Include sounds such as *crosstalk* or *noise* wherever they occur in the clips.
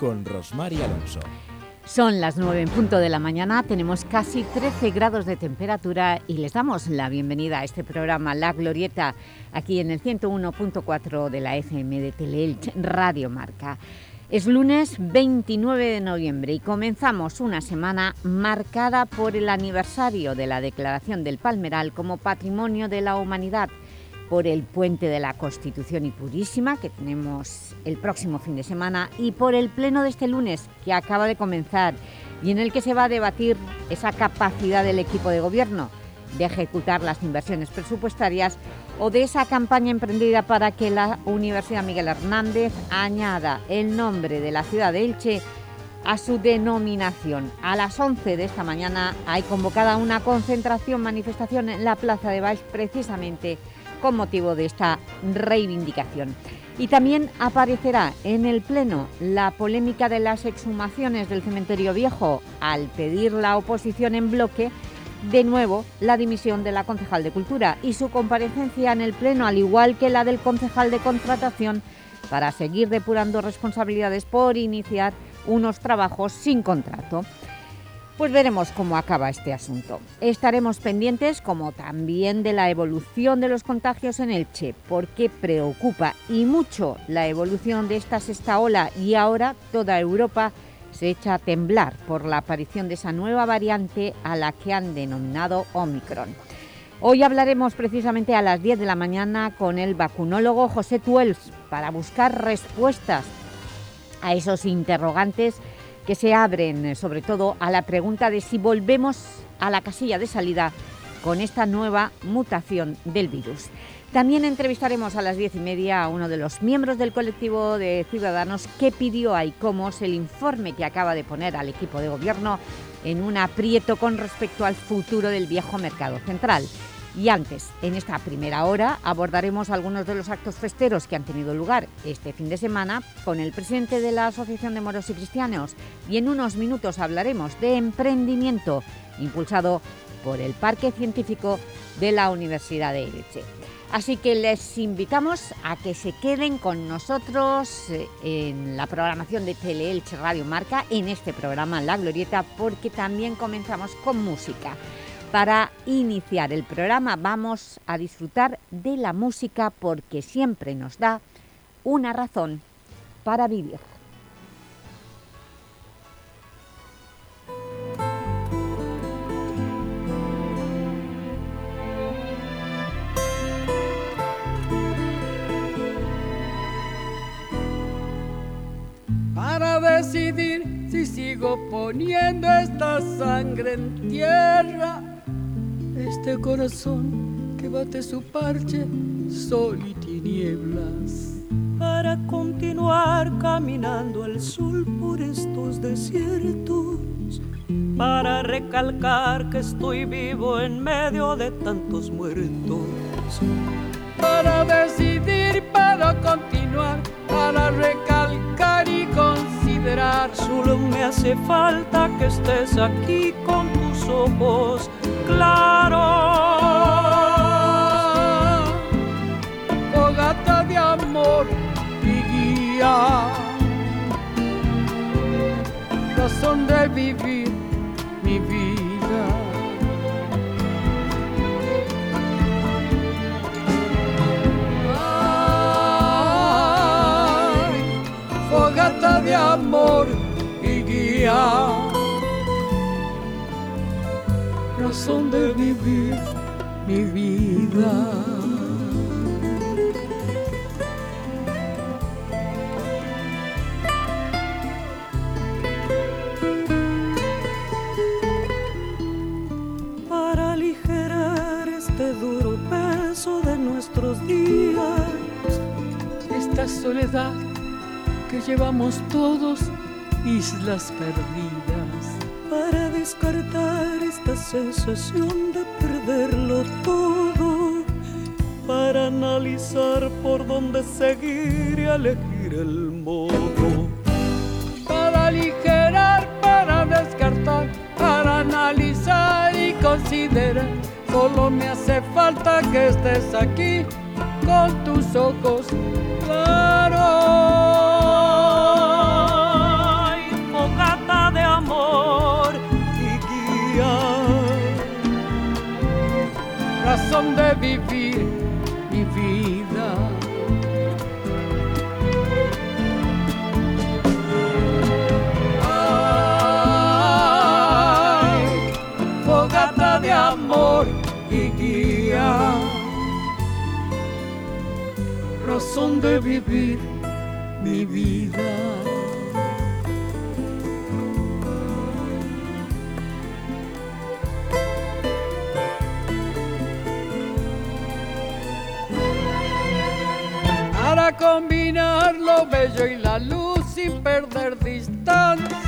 con Rosmar Alonso. Son las 9 en punto de la mañana, tenemos casi 13 grados de temperatura y les damos la bienvenida a este programa La Glorieta, aquí en el 101.4 de la FM de Teleelch Radio Marca. Es lunes 29 de noviembre y comenzamos una semana marcada por el aniversario de la Declaración del Palmeral como Patrimonio de la Humanidad, por el Puente de la Constitución y Purísima, que tenemos el próximo fin de semana, y por el pleno de este lunes, que acaba de comenzar, y en el que se va a debatir esa capacidad del equipo de gobierno de ejecutar las inversiones presupuestarias o de esa campaña emprendida para que la Universidad Miguel Hernández añada el nombre de la ciudad de Elche a su denominación. A las 11 de esta mañana hay convocada una concentración, manifestación en la Plaza de Baix, precisamente con motivo de esta reivindicación. Y también aparecerá en el Pleno la polémica de las exhumaciones del cementerio viejo al pedir la oposición en bloque de nuevo la dimisión de la concejal de Cultura y su comparecencia en el Pleno, al igual que la del concejal de Contratación, para seguir depurando responsabilidades por iniciar unos trabajos sin contrato. Pues veremos cómo acaba este asunto. Estaremos pendientes, como también de la evolución de los contagios en Elche, porque preocupa y mucho la evolución de esta sexta ola y ahora toda Europa se echa a temblar por la aparición de esa nueva variante a la que han denominado Omicron. Hoy hablaremos precisamente a las 10 de la mañana con el vacunólogo José Tuels para buscar respuestas a esos interrogantes que se abren eh, sobre todo a la pregunta de si volvemos a la casilla de salida con esta nueva mutación del virus. También entrevistaremos a las diez y media a uno de los miembros del colectivo de ciudadanos que pidió a ICOMOS el informe que acaba de poner al equipo de gobierno en un aprieto con respecto al futuro del viejo mercado central. Y antes, en esta primera hora, abordaremos algunos de los actos festeros que han tenido lugar este fin de semana con el presidente de la Asociación de Moros y Cristianos y en unos minutos hablaremos de emprendimiento impulsado por el Parque Científico de la Universidad de Elche. Así que les invitamos a que se queden con nosotros eh, en la programación de Teleelche Radio Marca, en este programa La Glorieta, porque también comenzamos con música. Para iniciar el programa vamos a disfrutar de la música porque siempre nos da una razón para vivir. Para decidir si sigo poniendo esta sangre en tierra este corazón que bate su parche, sol y tinieblas. Para continuar caminando al sol por estos desiertos, para recalcar que estoy vivo en medio de tantos muertos. Para decidir, para continuar, para recalcar y considerar. Solo me hace falta que estés aquí con tus ojos claro. Fogata de amor y guía, razón de vivir mi vida. Fogata de amor y guía. razón de vivir mi vida. Para aligerar este duro peso de nuestros días, esta soledad que llevamos todos, islas perdidas. Para descartar esta sensación de perderlo todo, para analizar por dónde seguir y elegir el modo. Para aligerar, para descartar, para analizar y considerar, solo me hace falta que estés aquí con tus ojos razón de vivir mi vida. Ay, fogata de amor y guía, razón de vivir para combinar lo bello y la luz sin perder distancia.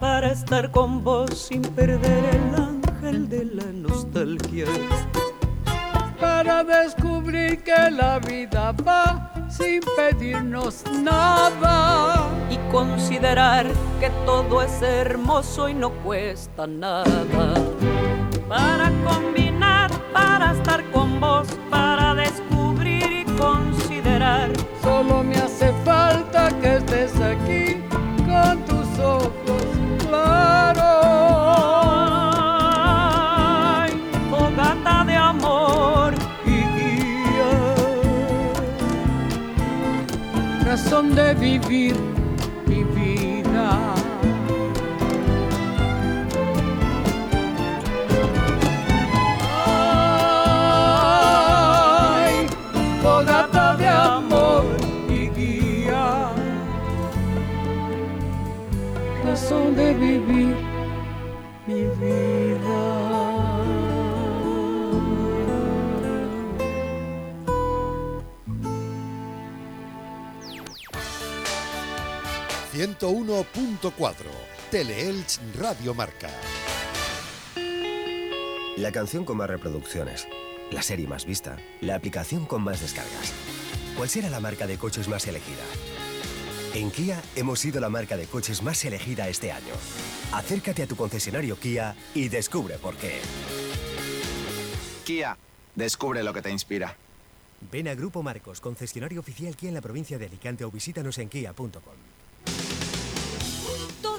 Para estar con vos sin perder el ángel de la nostalgia. Para descubrir que la vida va sin pedirnos nada. Y considerar que todo es hermoso y no cuesta nada. Para combinar, vivir mi vida. Ay, fogata de amor y guía, razón de vivir 101.4 Teleelch Radio Marca. La canción con más reproducciones, la serie más vista, la aplicación con más descargas. ¿Cuál será la marca de coches más elegida? En Kia hemos sido la marca de coches más elegida este año. Acércate a tu concesionario Kia y descubre por qué. Kia, descubre lo que te inspira. Ven a Grupo Marcos, concesionario oficial Kia en la provincia de Alicante o visítanos en kia.com.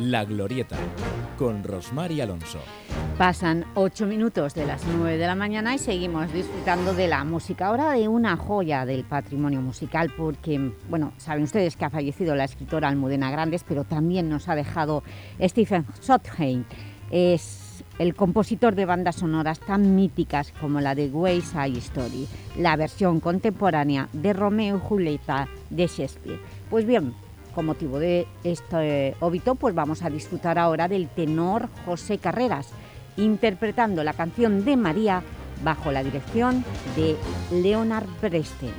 La Glorieta, con Rosmar y Alonso. Pasan ocho minutos de las nueve de la mañana y seguimos disfrutando de la música. Ahora de una joya del patrimonio musical porque, bueno, saben ustedes que ha fallecido la escritora Almudena Grandes, pero también nos ha dejado Stephen Sondheim. Es el compositor de bandas sonoras tan míticas como la de West Side Story, la versión contemporánea de Romeo y Julieta de Shakespeare. Pues bien, con motivo de este óbito, pues vamos a disfrutar ahora del tenor José Carreras, interpretando la canción de María bajo la dirección de Leonard Bernstein.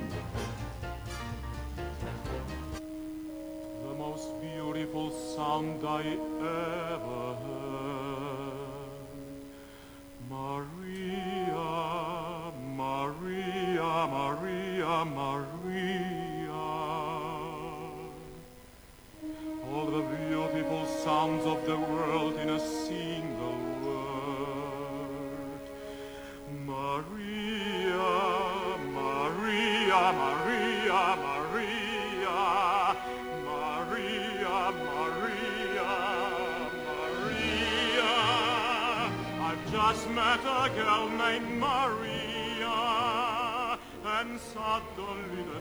The most beautiful sound. Sounds of the world in a single word. Maria, Maria, Maria, Maria, Maria, Maria, Maria. I've just met a girl named Maria, and suddenly the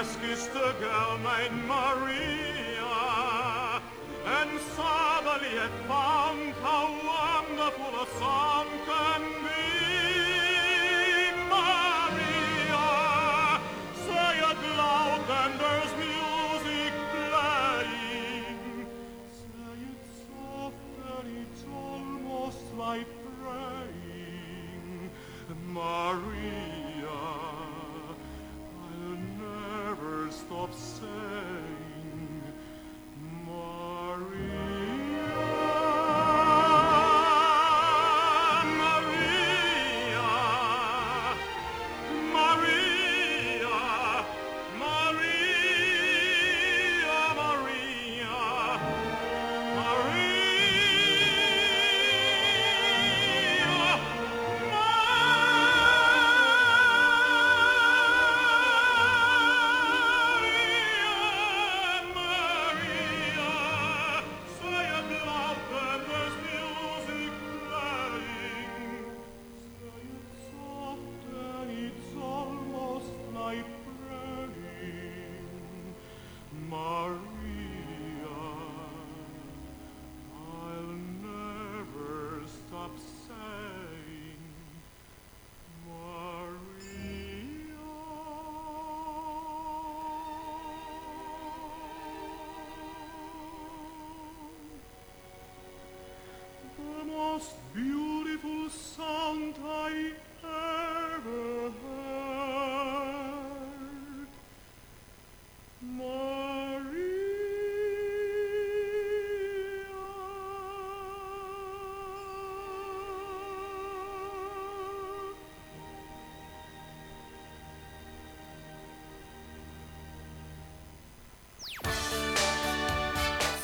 I've just kissed girl named Maria, and suddenly I found how wonderful a song can be. Maria, say it loud and there's music playing. Say it soft and it's almost like praying. Maria, stop saying.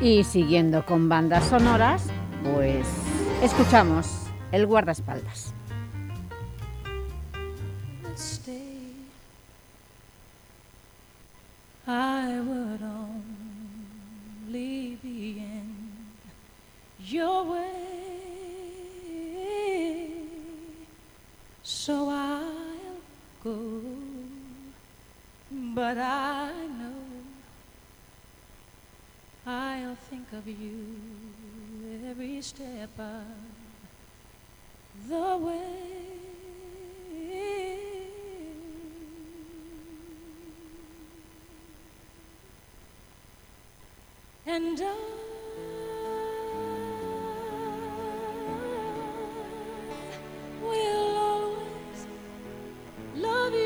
Y siguiendo con bandas sonoras, pues escuchamos El guardaespaldas. I would only be in your way, so I'll go. But I know I'll think of you every step of the way. And I will always love you.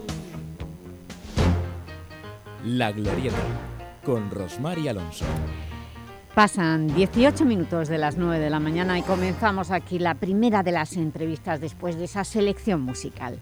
La Glorieta, con Rosmar y Alonso. Pasan 18 minutos de las 9 de la mañana y comenzamos aquí la primera de las entrevistas después de esa selección musical.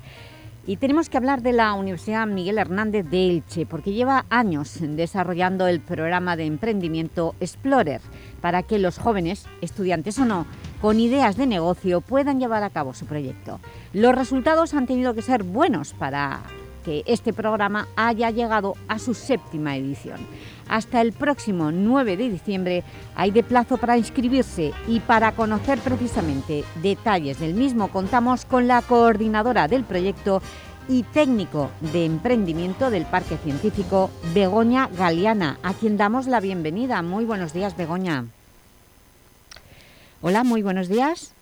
Y tenemos que hablar de la Universidad Miguel Hernández de Elche, porque lleva años desarrollando el programa de emprendimiento Explorer, para que los jóvenes, estudiantes o no, con ideas de negocio puedan llevar a cabo su proyecto. Los resultados han tenido que ser buenos para que este programa haya llegado a su séptima edición. Hasta el próximo 9 de diciembre hay de plazo para inscribirse y para conocer precisamente detalles del mismo contamos con la coordinadora del proyecto y técnico de emprendimiento del Parque Científico, Begoña Galeana, a quien damos la bienvenida. Muy buenos días, Begoña. Hola, muy buenos días.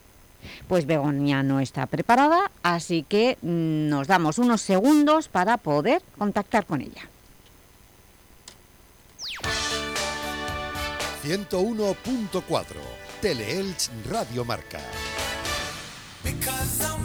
Pues Begoña no está preparada, así que mm, nos damos unos segundos para poder contactar con ella. 101.4 Teleelch Radio Marca.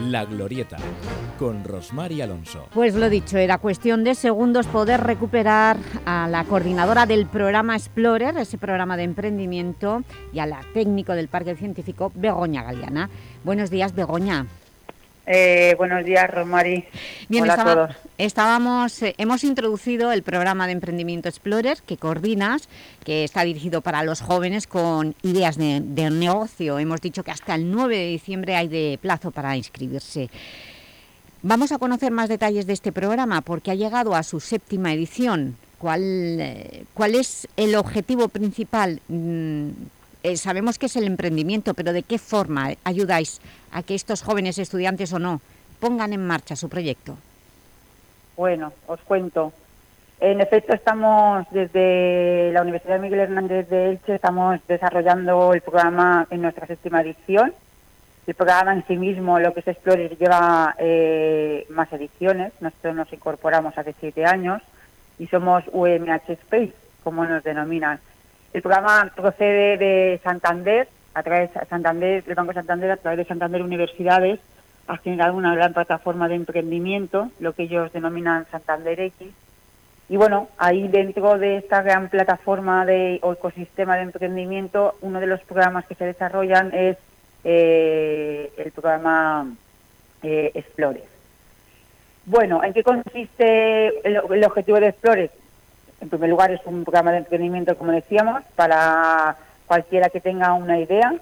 La Glorieta, con Rosmar y Alonso. Pues lo dicho, era cuestión de segundos poder recuperar a la coordinadora del programa Explorer, ese programa de emprendimiento, y a la técnico del Parque Científico, Begoña Galeana. Buenos días, Begoña. Eh, buenos días, Rosmari. Bien, Hola estaba- a todos. Estábamos, eh, hemos introducido el programa de emprendimiento Explorer que coordinas, que está dirigido para los jóvenes con ideas de, de negocio. Hemos dicho que hasta el 9 de diciembre hay de plazo para inscribirse. Vamos a conocer más detalles de este programa porque ha llegado a su séptima edición. ¿Cuál, eh, cuál es el objetivo principal? Mm, eh, sabemos que es el emprendimiento, pero ¿de qué forma ayudáis a que estos jóvenes estudiantes o no pongan en marcha su proyecto? Bueno, os cuento. En efecto, estamos desde la Universidad Miguel Hernández de Elche, estamos desarrollando el programa en nuestra séptima edición. El programa en sí mismo, lo que es Explorer, lleva eh, más ediciones. Nosotros nos incorporamos hace siete años y somos UMH Space, como nos denominan. El programa procede de Santander, a través de Santander, el Banco Santander, a través de Santander Universidades, ha generado una gran plataforma de emprendimiento, lo que ellos denominan Santander X. Y bueno, ahí dentro de esta gran plataforma de, o ecosistema de emprendimiento, uno de los programas que se desarrollan es eh, el programa eh, Explores. Bueno, ¿en qué consiste el, el objetivo de Explores? En primer lugar, es un programa de emprendimiento, como decíamos, para cualquiera que tenga una idea,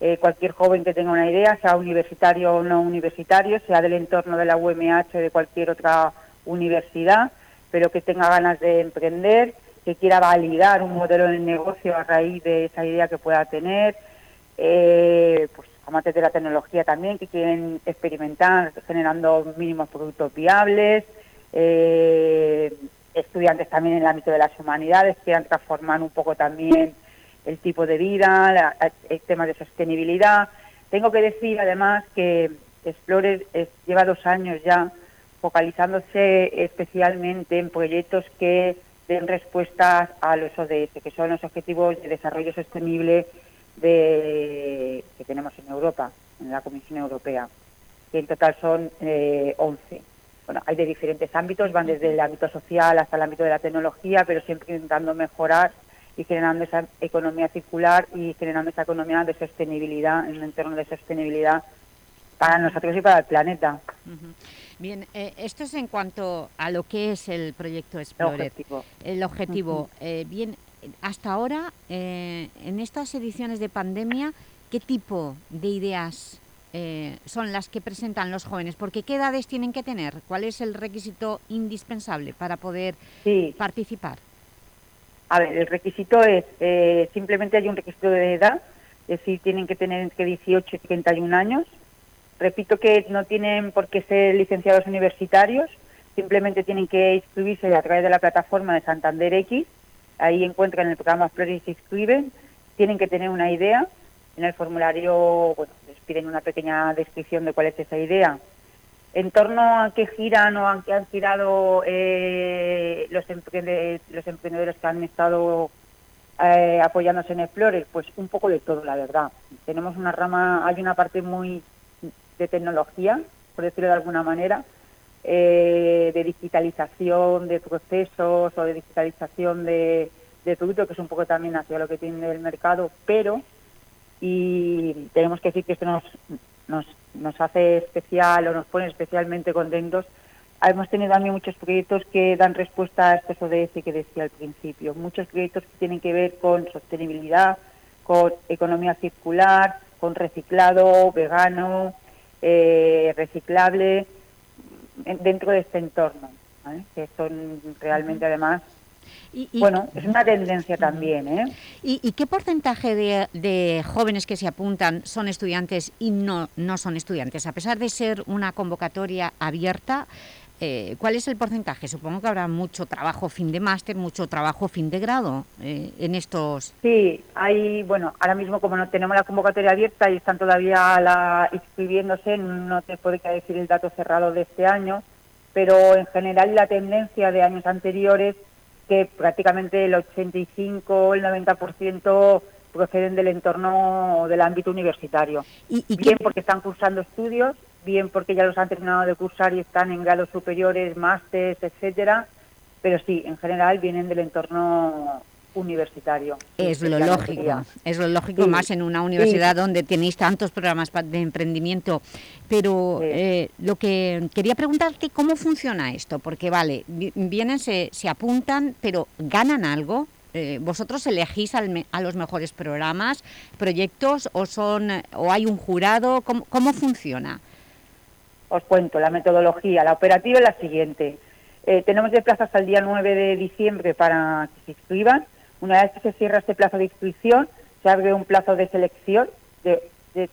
eh, cualquier joven que tenga una idea, sea universitario o no universitario, sea del entorno de la UMH o de cualquier otra universidad, pero que tenga ganas de emprender, que quiera validar un modelo de negocio a raíz de esa idea que pueda tener, eh, pues amantes de la tecnología también, que quieren experimentar generando mínimos productos viables, eh, estudiantes también en el ámbito de las humanidades, quieran transformar un poco también el tipo de vida, la- el tema de sostenibilidad. Tengo que decir además que Explorer es- lleva dos años ya focalizándose especialmente en proyectos que den respuestas a los ODS, que son los Objetivos de Desarrollo Sostenible que tenemos en Europa, en la Comisión Europea, que en total son eh, 11. Bueno, hay de diferentes ámbitos, van desde el ámbito social hasta el ámbito de la tecnología, pero siempre intentando mejorar y generando esa economía circular y generando esa economía de sostenibilidad, en un entorno de sostenibilidad para nosotros y para el planeta. Bien, eh, esto es en cuanto a lo que es el proyecto Explorer. El objetivo. El objetivo. Eh, bien, hasta ahora, eh, en estas ediciones de pandemia, ¿qué tipo de ideas son las que presentan los jóvenes? Porque ¿qué edades tienen que tener? ¿Cuál es el requisito indispensable para poder participar? A ver, el requisito es, simplemente hay un requisito de edad, es decir, tienen que tener entre 18 y 31 años, Repito que no tienen por qué ser licenciados universitarios, simplemente tienen que inscribirse a través de la plataforma de Santander X, ahí encuentran el programa Flores y se inscriben, tienen que tener una idea, en el formulario bueno, les piden una pequeña descripción de cuál es esa idea. En torno a qué giran o a qué han girado eh, los, los emprendedores que han estado eh, apoyándose en Explorer, pues un poco de todo, la verdad. Tenemos una rama, hay una parte muy de tecnología, por decirlo de alguna manera, eh, de digitalización de procesos o de digitalización de, de productos, que es un poco también hacia lo que tiene el mercado, pero, y tenemos que decir que esto nos, nos, hace especial o nos pone especialmente contentos, hemos tenido también muchos proyectos que dan respuesta a estos ODS que decía al principio, muchos proyectos que tienen que ver con sostenibilidad, con economía circular, con reciclado, vegano, eh, reciclable dentro de este entorno, que son realmente además bueno, es una tendencia también. ¿eh? ¿Y, qué porcentaje de, jóvenes que se apuntan son estudiantes y no, no son estudiantes? A pesar de ser una convocatoria abierta, eh, ¿cuál es el porcentaje? Supongo que habrá mucho trabajo fin de máster, mucho trabajo fin de grado eh, en estos... Sí, hay, bueno, ahora mismo como no tenemos la convocatoria abierta y están todavía la, inscribiéndose, no te puedo decir el dato cerrado de este año, pero en general la tendencia de años anteriores que prácticamente el 85 o el 90% proceden del entorno del ámbito universitario. ¿Y, Bien porque están cursando estudios bien porque ya los han terminado de cursar y están en grados superiores, másteres, etcétera, pero sí, en general vienen del entorno universitario. Es lo lógico, es lo lógico más en una universidad donde tenéis tantos programas de emprendimiento. Pero eh, lo que quería preguntarte, ¿cómo funciona esto? Porque vale, vienen, se, se apuntan, pero ¿ganan algo? Eh, ¿Vosotros elegís a los mejores programas, proyectos o, son, o hay un jurado? ¿Cómo, cómo funciona? os cuento la metodología. La operativa es la siguiente. Eh, tenemos de plazo hasta el día 9 de diciembre para que se inscriban. Una vez que se cierra este plazo de inscripción, se abre un plazo de selección, de,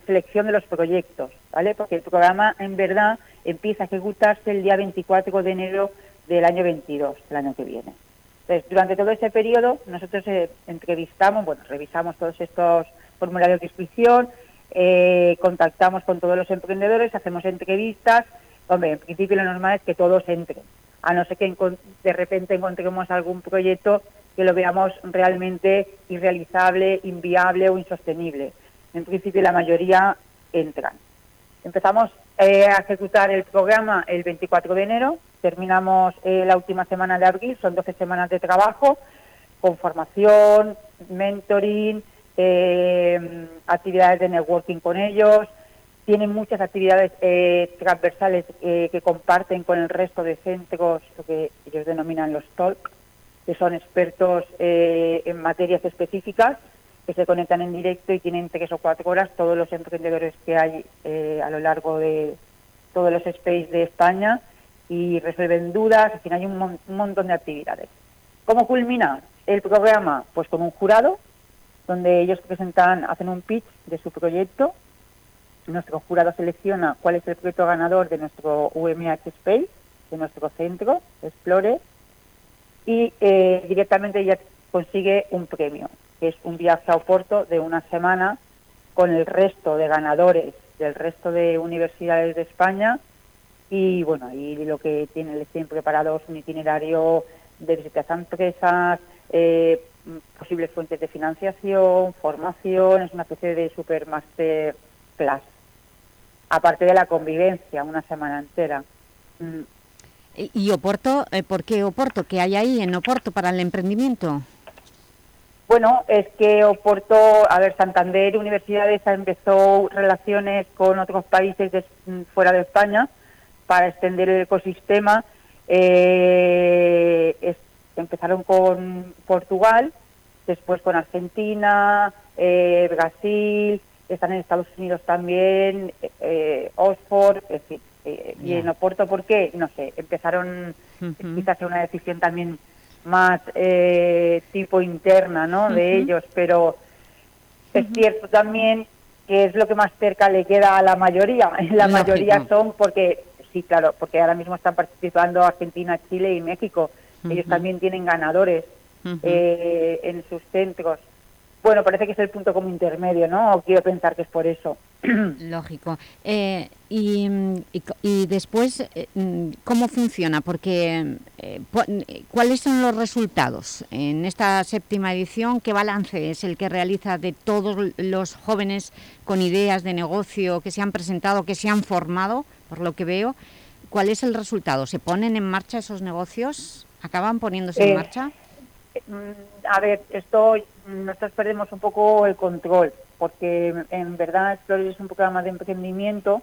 selección de los proyectos, ¿vale? Porque el programa, en verdad, empieza a ejecutarse el día 24 de enero del año 22, el año que viene. Entonces, durante todo ese periodo, nosotros eh, entrevistamos, bueno, revisamos todos estos formularios de inscripción, eh, contactamos con todos los emprendedores, hacemos entrevistas. Hombre, en principio lo normal es que todos entren, a no ser que de repente encontremos algún proyecto que lo veamos realmente irrealizable, inviable o insostenible. En principio la mayoría entran. Empezamos eh, a ejecutar el programa el 24 de enero, terminamos eh, la última semana de abril, son 12 semanas de trabajo, con formación, mentoring, eh, actividades de networking con ellos, tienen muchas actividades transversales que comparten con el resto de centros, lo que ellos denominan los TOLC, que son expertos eh, en materias específicas, que se conectan en directo y tienen tres o cuatro horas todos los emprendedores que hay a lo largo de todos los space de España y resuelven dudas, al final hay un, un montón de actividades. ¿Cómo culmina el programa? Pues con un jurado donde ellos presentan, hacen un pitch de su proyecto. Nuestro jurado selecciona cuál es el proyecto ganador de nuestro UMH Space, de nuestro centro, Explore, y eh, directamente ella consigue un premio, que es un viaje a Oporto de una semana con el resto de ganadores del resto de universidades de España y bueno, y lo que tiene, les tienen preparado es un itinerario de visitas a empresas, eh, posibles fuentes de financiación, formación, es una especie de supermaster class. Aparte de la convivencia, una semana entera. ¿Y Oporto? Eh, ¿Por qué Oporto? ¿Qué hay ahí en Oporto para el emprendimiento? Bueno, es que Oporto, a ver, Santander Universidades empezó relaciones con otros países mm, fuera de España para extender el ecosistema. Eh, empezaron con Portugal, después con Argentina, eh, Brasil, están en Estados Unidos también, eh, Oxford, es decir, eh, y en Oporto, ¿por qué? No sé, empezaron quizás una decisión también más eh, tipo interna, ¿no?, de ellos, pero es cierto también que es lo que más cerca le queda a la mayoría. *laughs* La mayoría son porque, sí, claro, porque ahora mismo están participando Argentina, Chile y México. Ellos también tienen ganadores eh, en sus centros. Bueno, parece que es el punto como intermedio, ¿no? quiero pensar que es por eso. *clears throat* Lógico. Eh, y, después, eh, ¿cómo funciona? Porque, ¿cuáles son los resultados en esta séptima edición? ¿Qué balance es el que realiza de todos los jóvenes con ideas de negocio que se han presentado, que se han formado, por lo que veo? ¿Cuál es el resultado? ¿Se ponen en marcha esos negocios? ¿Acaban poniéndose en marcha? Mm, a ver, esto nosotros perdemos un poco el control, porque en verdad Explore es un programa de emprendimiento.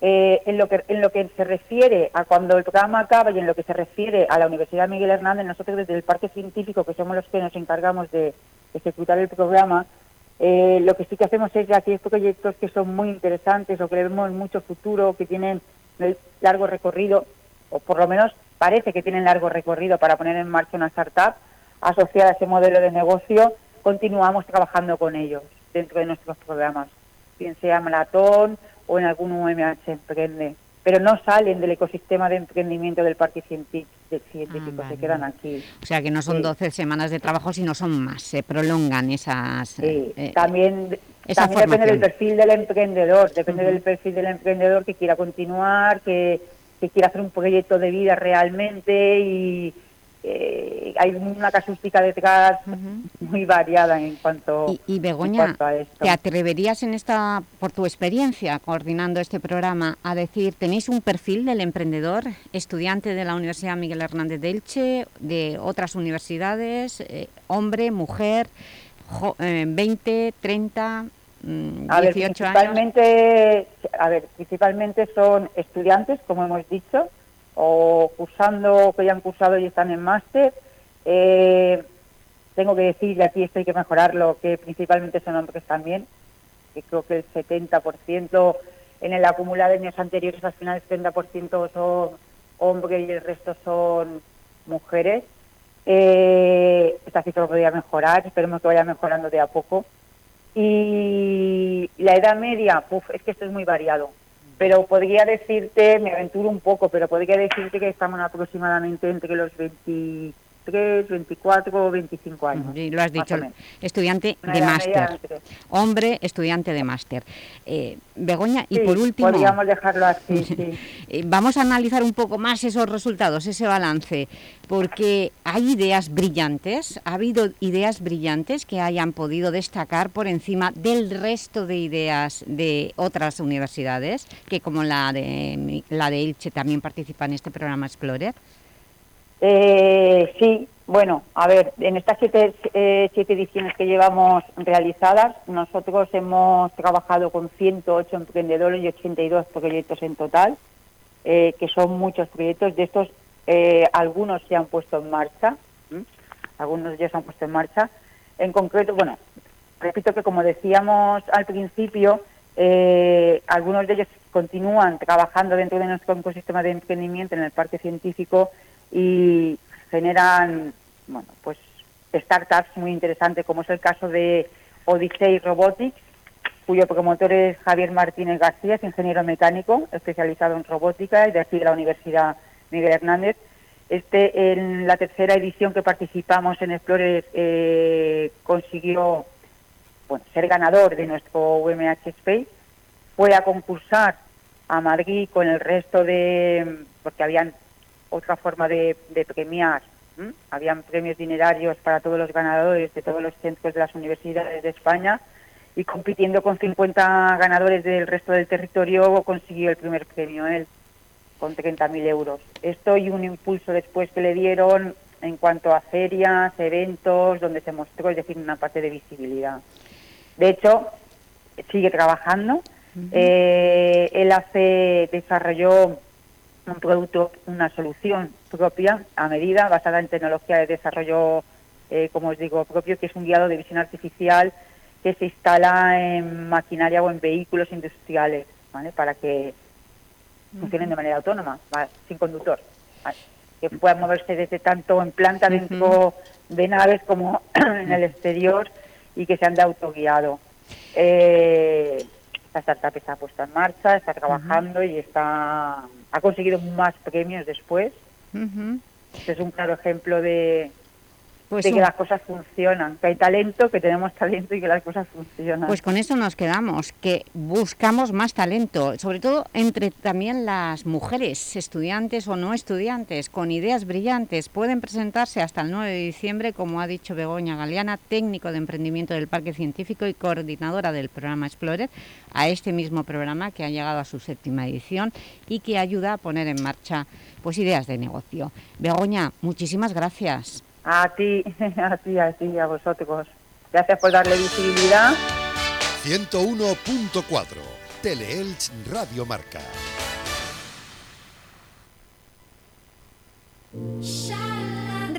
Eh, en, lo que, en lo que se refiere a cuando el programa acaba y en lo que se refiere a la Universidad Miguel Hernández, nosotros desde el Parque Científico, que somos los que nos encargamos de ejecutar el programa, eh, lo que sí que hacemos es que aquellos proyectos que son muy interesantes o que le vemos mucho futuro, que tienen largo recorrido, o por lo menos parece que tienen largo recorrido para poner en marcha una startup, asociada a ese modelo de negocio, continuamos trabajando con ellos dentro de nuestros programas, bien sea Maratón o en algún UMH Emprende, pero no salen del ecosistema de emprendimiento del parque científico, ah, se quedan aquí. O sea que no son 12 semanas de trabajo, sino son más, se prolongan esas... Sí, eh, también, también depende del perfil del emprendedor, depende del perfil del emprendedor que quiera continuar, que, que quiera hacer un proyecto de vida realmente y eh, hay una casuística detrás muy variada en cuanto, y, Begoña, ¿te atreverías en esta, por tu experiencia coordinando este programa, a decir, tenéis un perfil del emprendedor, estudiante de la Universidad Miguel Hernández de Elche, de otras universidades, eh, hombre, mujer, 20, 30, 18 años? A ver, principalmente son estudiantes, como hemos dicho, o cursando, que ya han cursado y están en máster. Eh, tengo que decir, y aquí esto hay que mejorarlo, que principalmente son hombres también, que creo que el 70% en el acumulado de años anteriores, al final el 70% son hombres y el resto son mujeres. Eh, esta cifra podría mejorar, esperemos que vaya mejorando de a poco. Y la edad media, es que esto es muy variado pero podría decirte, me aventuro un poco, pero podría decirte que estamos aproximadamente entre los 23, 24 o 25 años. Sí, lo has dicho, estudiante de máster. Hombre, estudiante de máster. Eh, Begoña, y por último... podríamos dejarlo así, *laughs* sí. Eh, vamos a analizar un poco más esos resultados, ese balance, porque hay ideas brillantes, ha habido ideas brillantes que hayan podido destacar por encima del resto de ideas de otras universidades, que como la de, la de Elche también participa en este programa Explorer. Eh, sí, bueno, a ver, en estas siete, eh, siete ediciones que llevamos realizadas, nosotros hemos trabajado con 108 emprendedores y 82 proyectos en total, eh, que son muchos proyectos. De estos, eh, algunos se han puesto en marcha, algunos ya se han puesto en marcha. En concreto, bueno, repito que como decíamos al principio, algunos de ellos continúan trabajando dentro de nuestro ecosistema de emprendimiento en el parque científico y generan bueno, pues startups muy interesantes, como es el caso de Odyssey Robotics, cuyo promotor es Javier Martínez García, ingeniero mecánico especializado en robótica y de aquí de la Universidad Miguel Hernández. Este, en la tercera edición que participamos en Explores, eh, consiguió bueno, ser ganador de nuestro UMH Space. Fue a concursar a Madrid con el resto de, porque habían otra forma de, de premiar, habían premios dinerarios para todos los ganadores de todos los centros de las universidades de España y compitiendo con 50 ganadores del resto del territorio consiguió el primer premio él con 30.000 euros. Esto y un impulso después que le dieron en cuanto a ferias, eventos, donde se mostró, es decir, una parte de visibilidad. De hecho, sigue trabajando. Eh, él hace, desarrolló un producto, una solución propia a medida, basada en tecnología de desarrollo, eh, como os digo, propio, que es un guiado de visión artificial que se instala en maquinaria o en vehículos industriales, ¿vale? Para que funcionen de manera autónoma, ¿vale? sin conductor. ¿vale? Que puedan moverse desde tanto en planta dentro de naves como *clears throat* en el exterior y que sean de autoguiado. Eh, esta startup está puesta en marcha, está trabajando y está ha conseguido más premios después. Este es un claro ejemplo de, Pues de que un- las cosas funcionan, que hay talento, que tenemos talento y que las cosas funcionan. Pues con eso nos quedamos, que buscamos más talento, sobre todo entre también las mujeres, estudiantes o no estudiantes, con ideas brillantes. Pueden presentarse hasta el 9 de diciembre, como ha dicho Begoña Galeana, técnico de emprendimiento del Parque Científico y coordinadora del programa Explorer, a este mismo programa que ha llegado a su séptima edición y que ayuda a poner en marcha pues, ideas de negocio. Begoña, muchísimas gracias. A ti, *laughs* a ti, a ti, a vosotros. Gracias por darle visibilidad. 101.4 Teleelch Radio Marca.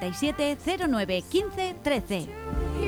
637 09 15 13.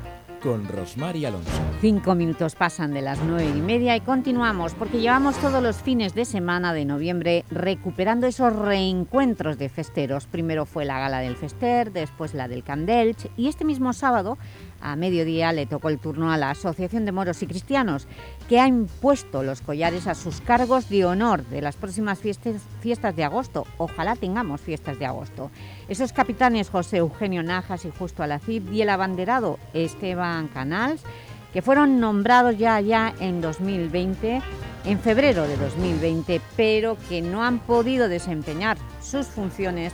con Rosmar y Alonso. Cinco minutos pasan de las nueve y media y continuamos porque llevamos todos los fines de semana de noviembre recuperando esos reencuentros de festeros. Primero fue la gala del Fester, después la del Candelch y este mismo sábado a mediodía le tocó el turno a la Asociación de Moros y Cristianos que ha impuesto los collares a sus cargos de honor de las próximas fiestas, de agosto. Ojalá tengamos fiestas de agosto. Esos capitanes José Eugenio Najas y Justo Alacid y el abanderado Esteban Canals que fueron nombrados ya allá en 2020, en febrero de 2020, pero que no han podido desempeñar sus funciones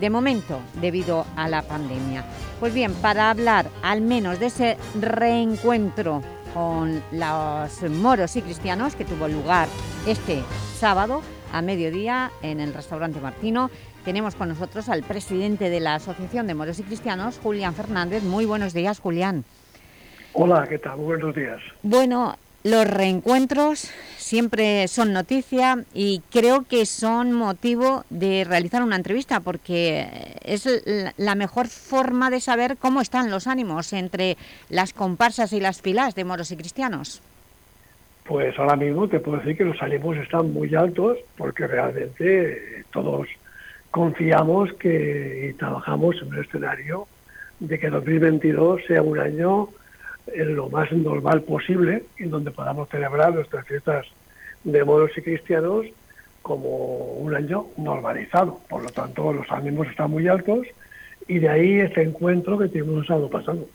de momento debido a la pandemia. Pues bien, para hablar al menos de ese reencuentro con los moros y cristianos que tuvo lugar este sábado a mediodía en el restaurante Martino, tenemos con nosotros al presidente de la Asociación de Moros y Cristianos, Julián Fernández. Muy buenos días, Julián. Hola, ¿qué tal? Buenos días. Bueno, los reencuentros siempre son noticia y creo que son motivo de realizar una entrevista porque es la- mejor forma de saber cómo están los ánimos entre las comparsas y las filas de moros y cristianos. Pues ahora mismo te puedo decir que los ánimos están muy altos porque realmente todos confiamos que y trabajamos en un escenario de que 2022 sea un año en lo más normal posible, en donde podamos celebrar nuestras fiestas de moros y cristianos como un año normalizado. Por lo tanto, los ánimos están muy altos y de ahí este encuentro que tuvimos el sábado pasado.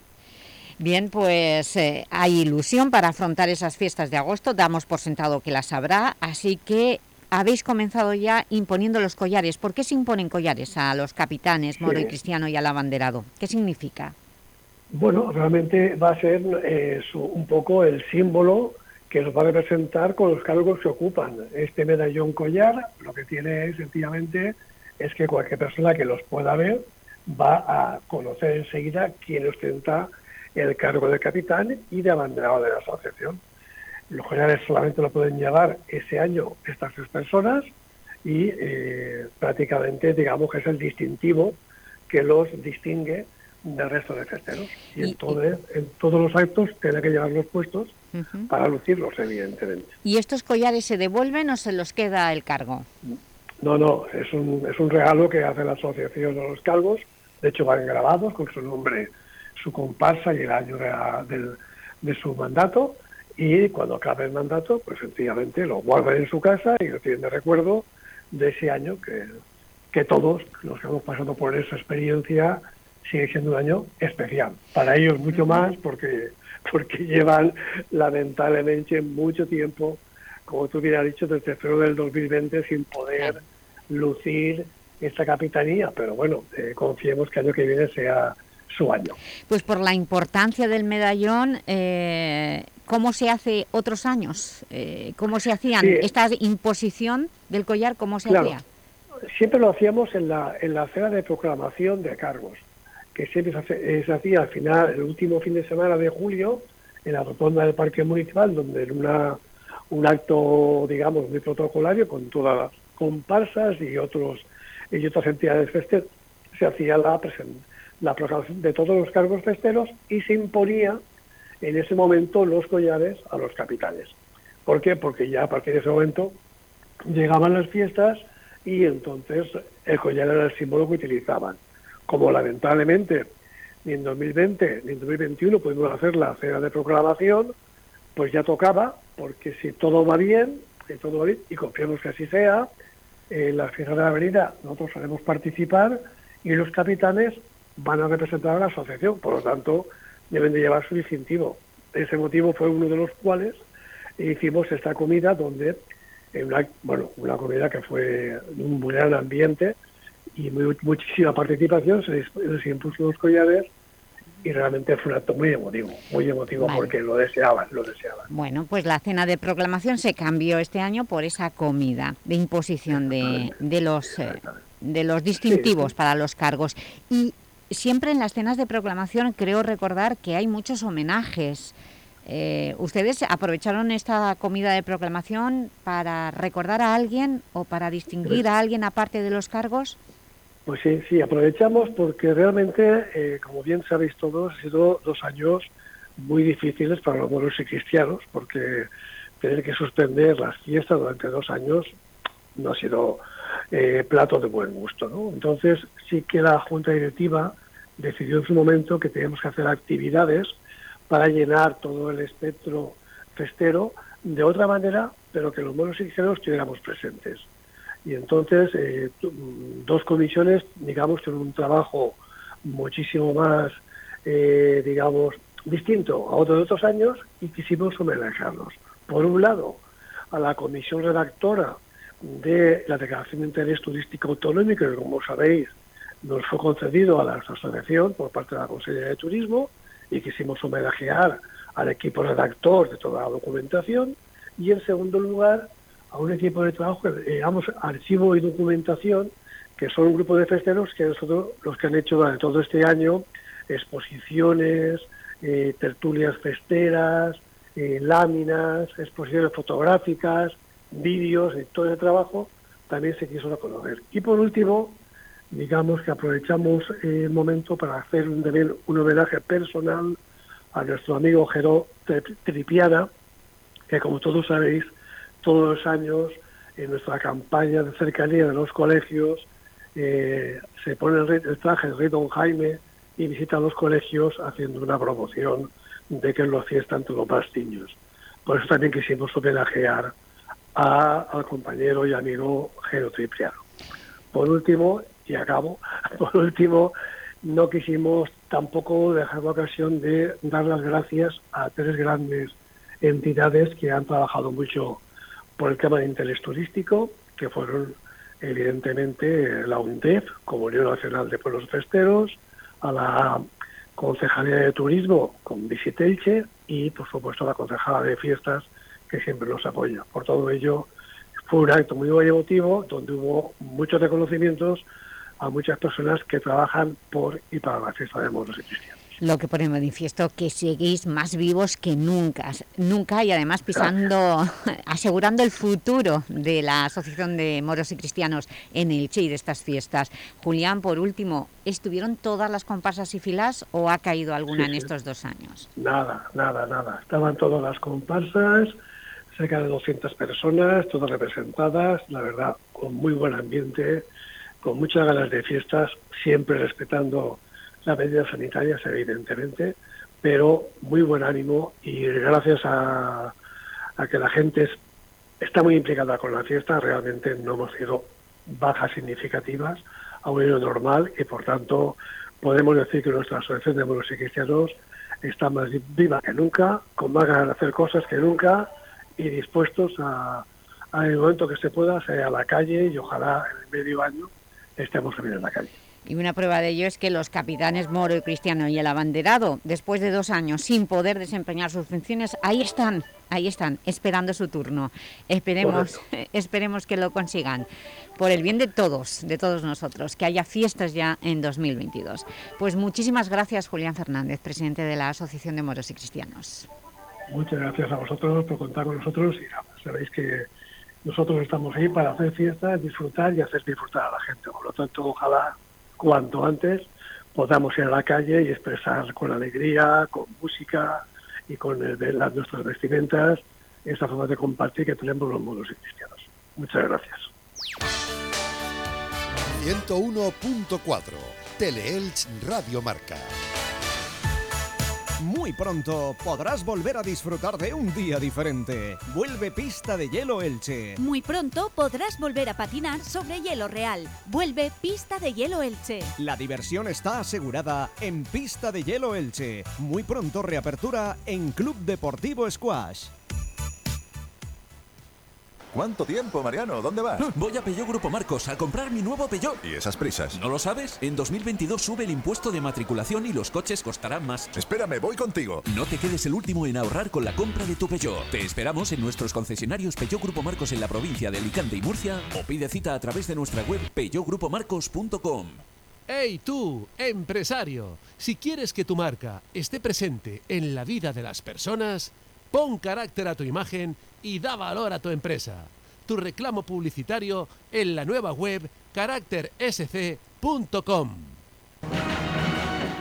Bien, pues eh, hay ilusión para afrontar esas fiestas de agosto, damos por sentado que las habrá, así que habéis comenzado ya imponiendo los collares. ¿Por qué se imponen collares a los capitanes, Moro y Cristiano y al abanderado? ¿Qué significa? Bueno, realmente va a ser eh, un poco el símbolo que nos va a representar con los cargos que ocupan. Este medallón collar lo que tiene sencillamente es que cualquier persona que los pueda ver va a conocer enseguida quién ostenta el cargo de capitán y de abanderado de la asociación. Los collares solamente lo pueden llevar ese año estas tres personas y eh, prácticamente digamos que es el distintivo que los distingue del resto de festeros. Y, entonces, en todos los actos tiene que llevar los puestos para lucirlos, evidentemente. ¿Y estos collares se devuelven o se los queda el cargo? No, no, es un, es un regalo que hace la asociación de los cargos. De hecho, van grabados con su nombre, su comparsa y el año de, de su mandato. Y cuando acabe el mandato, pues sencillamente lo guardan en su casa y lo tienen de recuerdo de ese año que, que todos los que hemos pasado por esa experiencia sigue siendo un año especial. Para ellos mucho más porque, porque llevan lamentablemente mucho tiempo, como tú hubieras dicho, desde febrero del 2020 sin poder lucir esta capitanía. Pero bueno, eh, confiemos que el año que viene sea su año. Pues por la importancia del medallón, eh, ¿cómo se hace otros años? Eh, ¿Cómo se hacían? Esta imposición del collar, ¿cómo se hacía? Siempre lo hacíamos en la, en la cena de proclamación de cargos que siempre se, hacía al final, el último fin de semana de julio, en la rotonda del Parque Municipal, donde era una, un acto, digamos, muy protocolario, con todas las comparsas y otros y otras entidades festeras, se hacía la, la proclamación de todos los cargos festeros y se imponía en ese momento los collares a los capitales. ¿Por qué? Porque ya a partir de ese momento llegaban las fiestas y entonces el collar era el símbolo que utilizaban como lamentablemente ni en 2020 ni en 2021 pudimos hacer la cena de proclamación, pues ya tocaba, porque si todo va bien, si todo va bien, y confiamos que así sea, en la fiesta de la avenida nosotros haremos participar y los capitanes van a representar a la asociación, por lo tanto deben de llevar su distintivo. Ese motivo fue uno de los cuales hicimos esta comida donde, una, bueno, una comida que fue un buen ambiente, y muchísima participación, se, se impuso los collares y realmente fue un acto muy emotivo, muy emotivo porque lo deseaban, lo deseaban. Bueno, pues la cena de proclamación se cambió este año por esa comida de imposición de, de los, eh, de los distintivos para los cargos. Y siempre en las cenas de proclamación creo recordar que hay muchos homenajes. Eh, ¿Ustedes aprovecharon esta comida de proclamación para recordar a alguien o para distinguir pues a alguien aparte de los cargos? Pues sí, sí, aprovechamos porque realmente, eh, como bien sabéis todos, ha sido dos años muy difíciles para los moros y cristianos, porque tener que suspender las fiestas durante dos años no ha sido eh, plato de buen gusto. ¿no? Entonces sí que la Junta Directiva decidió en su momento que teníamos que hacer actividades para llenar todo el espectro festero de otra manera, pero que los moros y cristianos estuviéramos presentes. Y entonces, eh, dos comisiones, digamos, tienen un trabajo muchísimo más, eh, digamos, distinto a otros de otros años y quisimos homenajearlos. Por un lado, a la comisión redactora de la Declaración de Interés Turístico Autonómico, que como sabéis nos fue concedido a la asociación por parte de la Consejería de Turismo y quisimos homenajear al equipo redactor de toda la documentación. Y en segundo lugar, a un equipo de trabajo, digamos, archivo y documentación, que son un grupo de festeros que nosotros los que han hecho durante todo este año exposiciones, eh, tertulias festeras, eh, láminas, exposiciones fotográficas, vídeos, todo el trabajo también se quiso reconocer. Y por último, digamos que aprovechamos el momento para hacer un, un homenaje personal a nuestro amigo Jero Tripiana, que como todos sabéis, todos los años en nuestra campaña de cercanía de los colegios eh, se pone el, traje del rey Don Jaime y visita los colegios haciendo una promoción de que lo fiesta entre los más. Por eso también quisimos homenajear al compañero y amigo Gero Tripriano. Por último, y acabo, *laughs* por último, no quisimos tampoco dejar la ocasión de dar las gracias a tres grandes entidades que han trabajado mucho por el tema de interés turístico, que fueron evidentemente la UNDEF, como Unión Nacional de Pueblos Festeros, a la Concejalía de Turismo con Visitelche y, por supuesto, la Concejala de Fiestas, que siempre nos apoya. Por todo ello, fue un acto muy emotivo donde hubo muchos reconocimientos a muchas personas que trabajan por y para la fiesta de moros y cristianos. Lo que pone manifiesto que seguís más vivos que nunca, nunca y además pisando, *laughs* asegurando el futuro de la Asociación de Moros y Cristianos en el Che de estas fiestas. Julián, por último, ¿estuvieron todas las comparsas y filas o ha caído alguna en estos dos años? Nada, nada, nada. Estaban todas las comparsas, cerca de 200 personas, todas representadas, la verdad, con muy buen ambiente, con muchas ganas de fiestas, siempre respetando las medidas sanitarias, evidentemente, pero muy buen ánimo y gracias a, que la gente está muy implicada con la fiesta, realmente no hemos sido bajas significativas a un nivel normal y por tanto podemos decir que nuestra asociación de moros y cristianos está más viva que nunca, con más ganas de hacer cosas que nunca y dispuestos a, a en el momento que se pueda salir a la calle y ojalá en el medio año estemos también en la calle. Y una prueba de ello es que los capitanes Moro y Cristiano y el abanderado, después de dos años sin poder desempeñar sus funciones, ahí están, ahí están, esperando su turno. Esperemos, *laughs* esperemos que lo consigan, por el bien de todos, de todos nosotros, que haya fiestas ya en 2022. Pues muchísimas gracias, Julián Fernández, presidente de la Asociación de Moros y Cristianos. Muchas gracias a vosotros por contar con nosotros y sabéis que nosotros estamos ahí para hacer fiestas, disfrutar y hacer disfrutar a la gente. Por lo tanto, ojalá cuanto antes podamos ir a la calle y expresar con alegría, con música y con el, las, nuestras vestimentas esa forma de compartir que tenemos los modos cristianos. Muchas gracias. 101.4 Teleelch Radio Marca. Muy pronto podrás volver a disfrutar de un día diferente. Vuelve Pista de Hielo Elche. Muy pronto podrás volver a patinar sobre hielo real. Vuelve Pista de Hielo Elche. La diversión está asegurada en Pista de Hielo Elche. Muy pronto reapertura en Club Deportivo Squash. ¿Cuánto tiempo, Mariano? ¿Dónde vas? *laughs* Voy a Peugeot Grupo Marcos a comprar mi nuevo Peugeot. ¿Y esas prisas? ¿No lo sabes? En 2022 sube el impuesto de matriculación y los coches costarán más. Espérame, voy contigo. No te quedes el último en ahorrar con la compra de tu Peugeot. Te esperamos en nuestros concesionarios Peugeot Grupo Marcos en la provincia de Alicante y Murcia o pide cita a través de nuestra web peugeotgrupomarcos.com. ¡Hey tú, empresario! Si quieres que tu marca esté presente en la vida de las personas, pon carácter a tu imagen y da valor a tu empresa tu reclamo publicitario en la nueva web caractersc.com.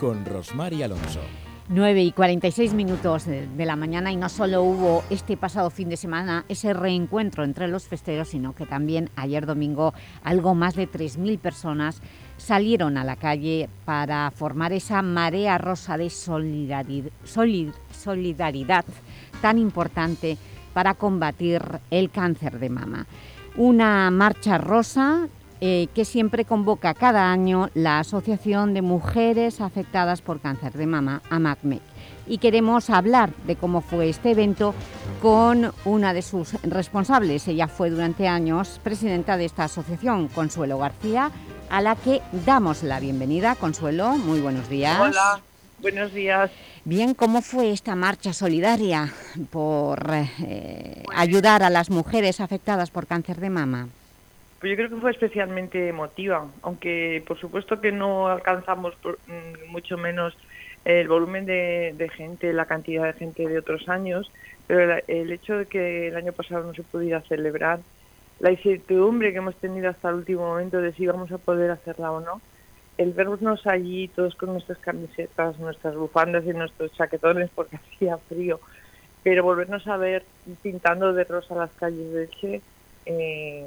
con Rosmar y Alonso. 9 y 46 minutos de la mañana y no solo hubo este pasado fin de semana ese reencuentro entre los festeros, sino que también ayer domingo algo más de 3.000 personas salieron a la calle para formar esa marea rosa de solidaridad, solidaridad tan importante para combatir el cáncer de mama. Una marcha rosa eh, que siempre convoca cada año la Asociación de Mujeres Afectadas por Cáncer de Mama, AMACMEC. Y queremos hablar de cómo fue este evento con una de sus responsables. Ella fue durante años presidenta de esta asociación, Consuelo García, a la que damos la bienvenida. Consuelo, muy buenos días. Hola, buenos días. Bien, ¿cómo fue esta marcha solidaria por eh, ayudar a las mujeres afectadas por cáncer de mama? Pues yo creo que fue especialmente emotiva, aunque por supuesto que no alcanzamos mm, mucho menos el volumen de, gente, la cantidad de gente de otros años, pero la- el hecho de que el año pasado no se pudiera celebrar, la incertidumbre que hemos tenido hasta el último momento de si vamos a poder hacerla o no, el vernos allí todos con nuestras camisetas, nuestras bufandas y nuestros chaquetones porque *laughs* hacía frío, pero volvernos a ver pintando de rosa las calles de Elche eh,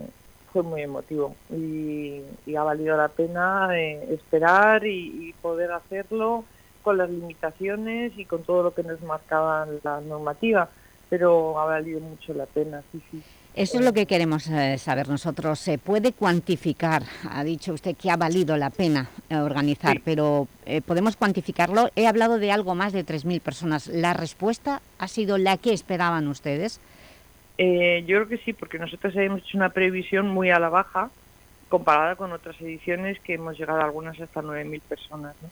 fue muy emotivo y, y ha valido la pena eh, esperar y, y poder hacerlo con las limitaciones y con todo lo que nos marcaba la normativa, pero ha valido mucho la pena, sí, sí. Eso es lo que queremos eh, saber nosotros. ¿Se puede cuantificar? Ha dicho usted que ha valido la pena eh, organizar, pero eh, ¿podemos cuantificarlo? He hablado de algo más de 3.000 personas. ¿La respuesta ha sido la que esperaban ustedes? Eh, yo creo que sí, porque nosotros hemos hecho una previsión muy a la baja comparada con otras ediciones que hemos llegado a algunas hasta 9.000 personas, ¿no?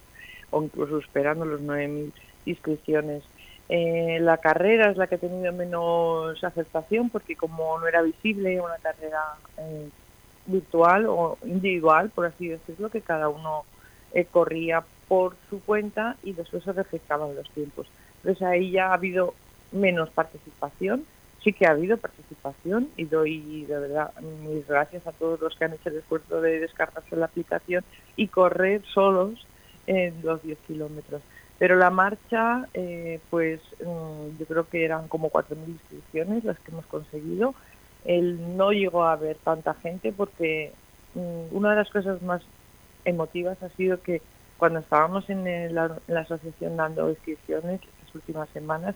o incluso superando los 9.000 inscripciones. Eh, la carrera es la que ha tenido menos aceptación porque como no era visible, una carrera eh, virtual o individual, por así decirlo, que cada uno eh, corría por su cuenta y después se reflejaban los tiempos. Entonces ahí ya ha habido menos participación, sí que ha habido participación y doy de verdad mis gracias a todos los que han hecho el esfuerzo de descargarse la aplicación y correr solos en los 10 kilómetros. Pero la marcha, eh, pues mm, yo creo que eran como 4.000 inscripciones las que hemos conseguido. El, no llegó a haber tanta gente porque mm, una de las cosas más emotivas ha sido que cuando estábamos en, la asociación dando inscripciones estas últimas semanas,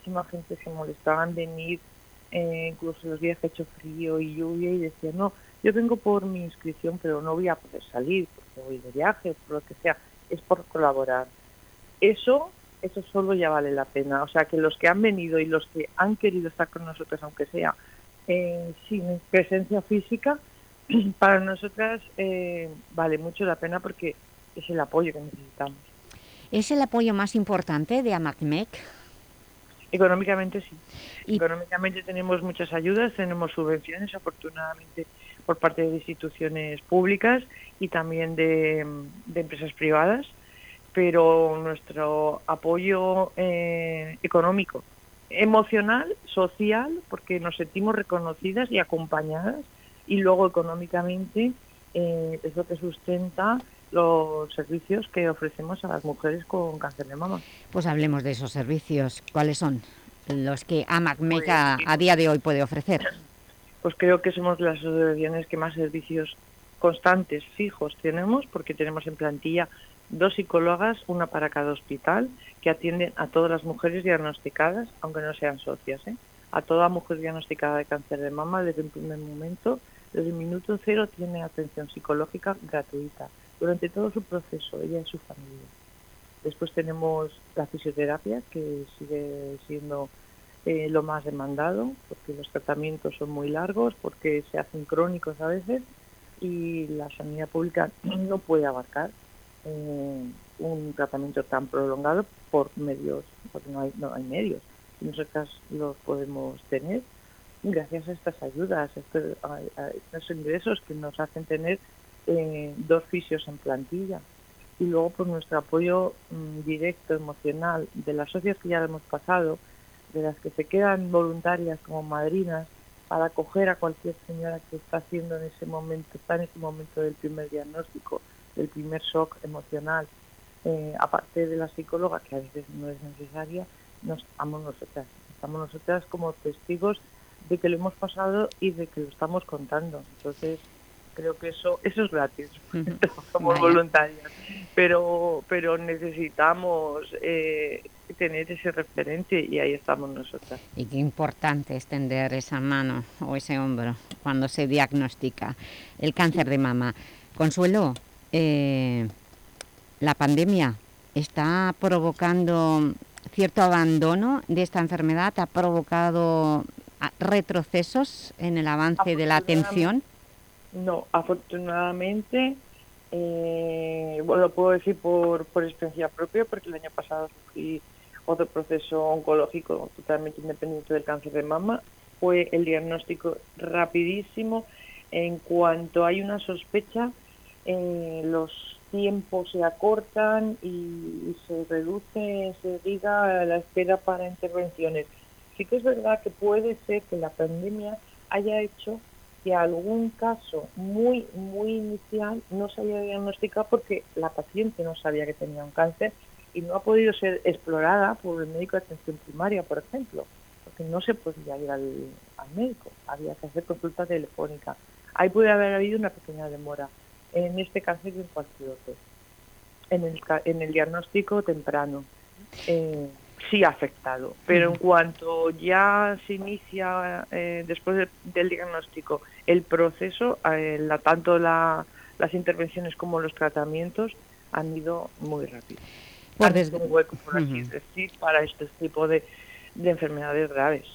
muchísima gente se molestaba en venir, eh, incluso los días que ha hecho frío y lluvia, y decía, no, yo vengo por mi inscripción, pero no voy a poder salir, porque voy de viaje, por lo que sea, es por colaborar. Eso, eso solo ya vale la pena. O sea, que los que han venido y los que han querido estar con nosotros, aunque sea eh, sin presencia física, *clears throat* para nosotras eh, vale mucho la pena porque es el apoyo que necesitamos. ¿Es el apoyo más importante de AMACMEC? Económicamente sí. Económicamente tenemos muchas ayudas, tenemos subvenciones afortunadamente por parte de instituciones públicas y también de, de empresas privadas, pero nuestro apoyo eh, económico, emocional, social, porque nos sentimos reconocidas y acompañadas y luego económicamente eh, es lo que sustenta los servicios que ofrecemos a las mujeres con cáncer de mama. Pues hablemos de esos servicios. ¿Cuáles son los que AMACMEC a, a día de hoy puede ofrecer? pues creo que somos las asociaciones que más servicios constantes, fijos tenemos, porque tenemos en plantilla dos psicólogas, una para cada hospital, que atienden a todas las mujeres diagnosticadas, aunque no sean socias, ¿eh? a toda mujer diagnosticada de cáncer de mama desde un primer momento, desde el minuto cero tiene atención psicológica gratuita durante todo su proceso, ella y su familia. Después tenemos la fisioterapia, que sigue siendo eh, lo más demandado, porque los tratamientos son muy largos, porque se hacen crónicos a veces y la sanidad pública *clears throat* no puede abarcar eh, un tratamiento tan prolongado por medios, porque no hay, no hay medios. Nosotras los podemos tener gracias a estas ayudas, a estos ingresos que nos hacen tener eh, dos fisios en plantilla. Y luego por nuestro apoyo mm, directo, emocional, de las socias que ya hemos pasado, de las que se quedan voluntarias como madrinas para acoger a cualquier señora que está haciendo en ese momento, está en ese momento del primer diagnóstico, del primer shock emocional, eh, aparte de la psicóloga, que a veces no es necesaria, nos estamos nosotras. Estamos nosotras como testigos de que lo hemos pasado y de que lo estamos contando. Entonces, creo que eso eso es gratis. Somos *laughs* Vaya. voluntarias. Pero, pero necesitamos eh, tener ese referente y ahí estamos nosotras. Y qué importante es tender esa mano o ese hombro cuando se diagnostica el cáncer de mama. Consuelo, eh, la pandemia está provocando cierto abandono de esta enfermedad, ha provocado ah, retrocesos en el avance de la atención. No, afortunadamente, eh, lo puedo decir por, por experiencia propia, porque el año pasado sufrí otro proceso oncológico totalmente independiente del cáncer de mama. Fue el diagnóstico rapidísimo. En cuanto hay una sospecha, eh, los tiempos se acortan y, y se reduce enseguida la espera para intervenciones. Sí que es verdad que puede ser que la pandemia haya hecho que algún caso muy, muy inicial no se haya diagnosticado porque la paciente no sabía que tenía un cáncer y no ha podido ser explorada por el médico de atención primaria, por ejemplo, porque no se podía ir al, al médico, había que hacer consulta telefónica. Ahí puede haber habido una pequeña demora en este cáncer y en cualquier otro. En el, en el diagnóstico temprano eh, sí ha afectado, pero en cuanto ya se inicia eh, después de- del diagnóstico el proceso, eh, la- tanto la- las intervenciones como los tratamientos han ido muy rápido. Por Han hecho desgra- un hueco, por así Ujú. decir, para este tipo de, de enfermedades graves.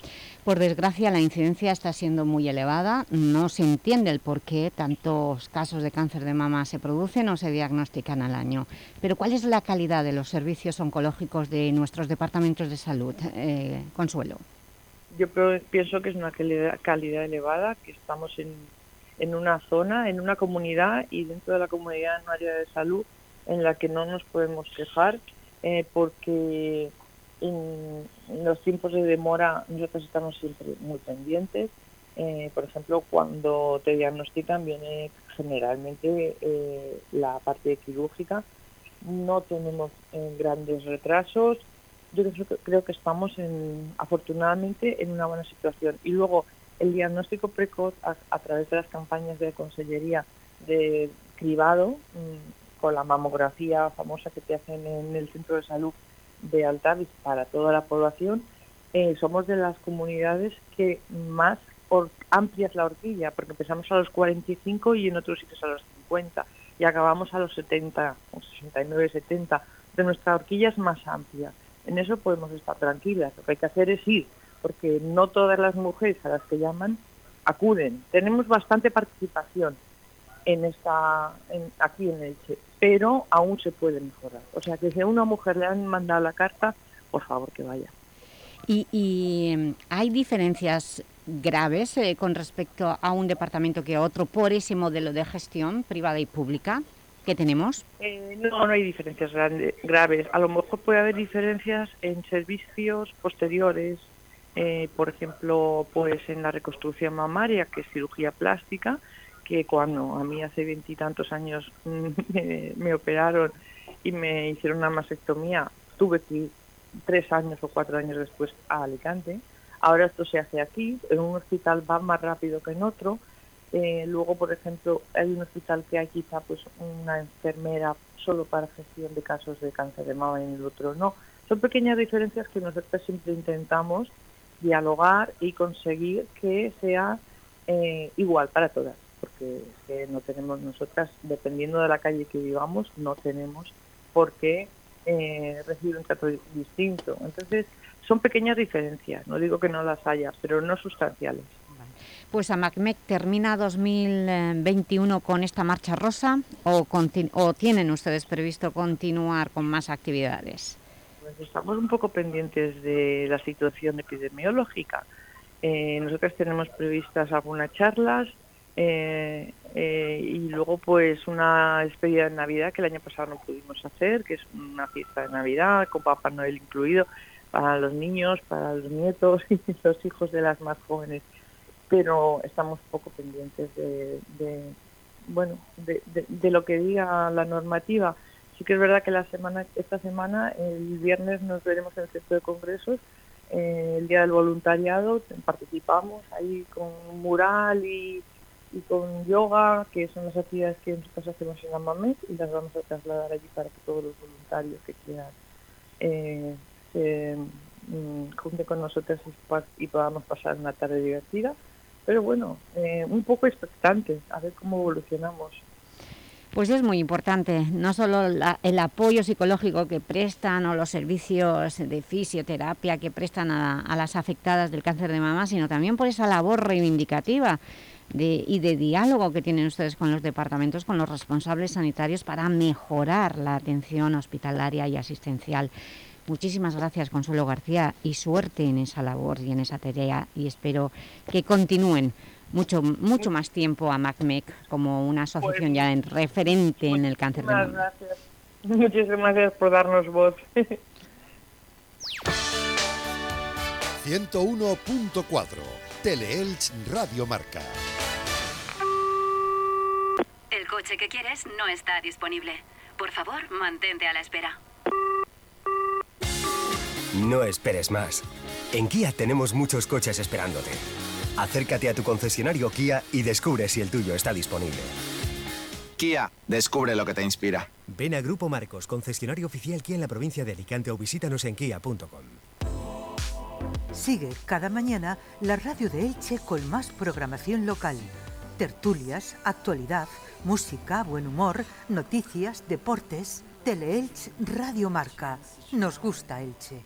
Por desgracia, la incidencia está siendo muy elevada. No se entiende el por qué tantos casos de cáncer de mama se producen o se diagnostican al año. Pero ¿cuál es la calidad de los servicios oncológicos de nuestros departamentos de salud? Eh, Consuelo. Yo pienso que es una calidad, calidad elevada, que estamos en, en una zona, en una comunidad y dentro de la comunidad en un área de salud en la que no nos podemos quejar eh, porque los tiempos de demora nosotros estamos siempre muy pendientes. Eh, por ejemplo, cuando te diagnostican viene generalmente eh, la parte quirúrgica. No tenemos eh, grandes retrasos, yo creo que, estamos en, afortunadamente en una buena situación. Y luego el diagnóstico precoz a, a través de las campañas de consellería de cribado, mm, con la mamografía famosa que te hacen en el centro de salud de Altavis para toda la población, eh, somos de las comunidades que más or- amplia es la horquilla, porque empezamos a los 45 y en otros sitios a los 50 y acabamos a los 70, o 69, 70. De nuestra horquilla es más amplia. En eso podemos estar tranquilas. Lo que hay que hacer es ir, porque no todas las mujeres a las que llaman acuden. Tenemos bastante participación en esta, en- aquí en Elche, pero aún se puede mejorar. O sea que si a una mujer le han mandado la carta, por favor que vaya. ¿Y, y, hay diferencias graves eh, con respecto a un departamento que a otro por ese modelo de gestión privada y pública que tenemos? Eh, no, no hay diferencias grande- graves. A lo mejor puede haber diferencias en servicios posteriores, eh, por ejemplo, pues en la reconstrucción mamaria, que es cirugía plástica, que cuando a mí hace veintitantos años *laughs* me, me operaron y me hicieron una mastectomía, tuve que ir tres años o cuatro años después a Alicante. Ahora esto se hace aquí, en un hospital va más rápido que en otro. Eh, luego, por ejemplo, hay un hospital que hay quizá pues una enfermera solo para gestión de casos de cáncer de mama y en el otro no. Son pequeñas diferencias que nosotros siempre intentamos dialogar y conseguir que sea eh, igual para todas, porque es que no tenemos nosotras, dependiendo de la calle que vivamos, no tenemos por qué eh, recibir un trato distinto. Entonces, son pequeñas diferencias, no digo que no las haya, pero no sustanciales. Pues AMACMEC termina 2021 con esta marcha rosa o, o tienen ustedes previsto continuar con más actividades? Pues estamos un poco pendientes de la situación epidemiológica. Eh, nosotros tenemos previstas algunas charlas eh, eh, y luego pues una despedida de Navidad que el año pasado no pudimos hacer, que es una fiesta de Navidad con Papá Noel incluido para los niños, para los nietos *laughs* y los hijos de las más jóvenes. Pero estamos poco pendientes de, de, bueno de lo que diga la normativa. Sí que es verdad que la semana esta semana el viernes nos veremos en el centro de congresos eh, el día del voluntariado participamos ahí con un mural y, y con yoga que son las actividades que nosotros hacemos en Amamet y las vamos a trasladar allí para que todos los voluntarios que quieran eh, se mm, junten con nosotros y podamos pasar una tarde divertida. Pero bueno eh, un poco expectantes a ver cómo evolucionamos. Pues es muy importante, no solo la- el apoyo psicológico que prestan o los servicios de fisioterapia que prestan a, a las afectadas del cáncer de mama, sino también por esa labor reivindicativa de- y de diálogo que tienen ustedes con los departamentos, con los responsables sanitarios para mejorar la atención hospitalaria y asistencial. Muchísimas gracias, Consuelo García, y suerte en esa labor y en esa tarea, y espero que continúen mucho, mucho más tiempo a MACMEC como una asociación ya en referente en el cáncer de mama. gracias. Muchísimas gracias por darnos voz. *laughs* 101.4 Teleelch Radio Marca. El coche que quieres no está disponible. Por favor, mantente a la espera. No esperes más. En Kia tenemos muchos coches esperándote. Acércate a tu concesionario Kia y descubre si el tuyo está disponible. Kia, descubre lo que te inspira. Ven a Grupo Marcos, concesionario oficial Kia en la provincia de Alicante o visítanos en kia.com. Sigue cada mañana la radio de Elche con más programación local. Tertulias, actualidad, música, buen humor, noticias, deportes. Teleelch Radio Marca. Nos gusta Elche.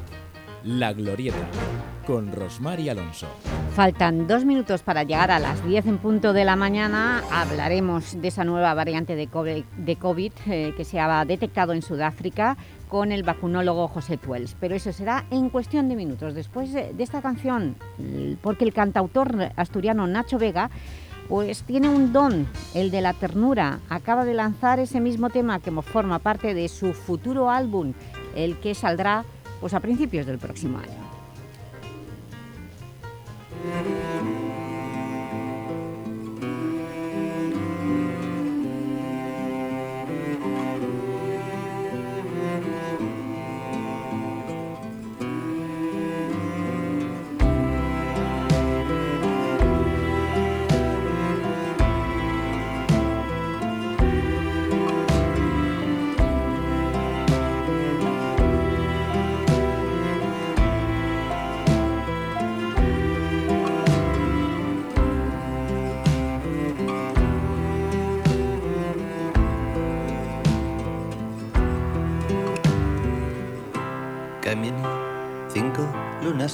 La Glorieta, con Rosmar y Alonso. Faltan dos minutos para llegar a las 10 en punto de la mañana. Hablaremos de esa nueva variante de COVID, eh, que se ha detectado en Sudáfrica con el vacunólogo José Tuels. Pero eso será en cuestión de minutos, después de, esta canción, porque el cantautor asturiano Nacho Vega pues tiene un don, el de la ternura. Acaba de lanzar ese mismo tema que forma parte de su futuro álbum, el que saldrá pues, a principios del próximo año.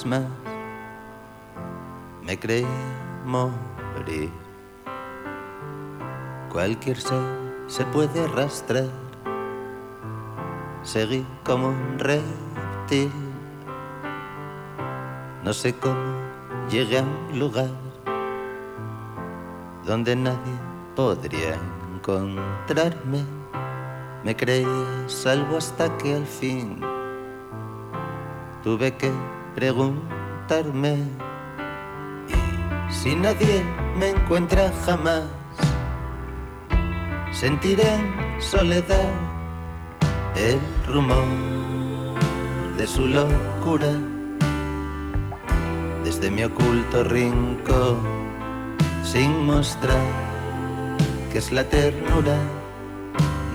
Más, me creí morir. Cualquier ser se puede arrastrar, seguí como un reptil. No sé cómo llegué a un lugar donde nadie podría encontrarme. Me creía salvo hasta que al fin tuve que preguntarme si nadie me encuentra jamás sentiré en soledad el rumor de su locura desde mi oculto rincón sin mostrar que es la ternura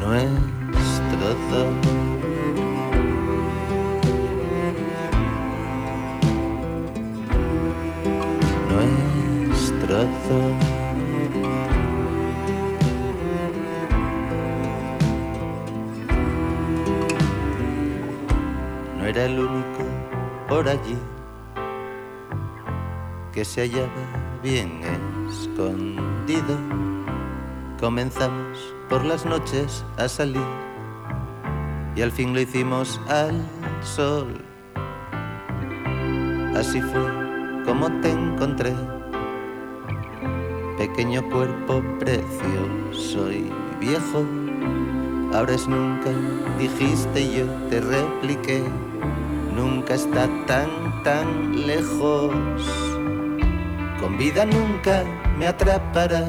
nuestro don. No era el único por allí que se hallaba bien escondido. Comenzamos por las noches a salir y al fin lo hicimos al sol. Así fue como te encontré, pequeño cuerpo precioso y viejo. Ahora es nunca, dijiste yo te repliqué, nunca está tan, tan lejos. Con vida nunca me atrapará,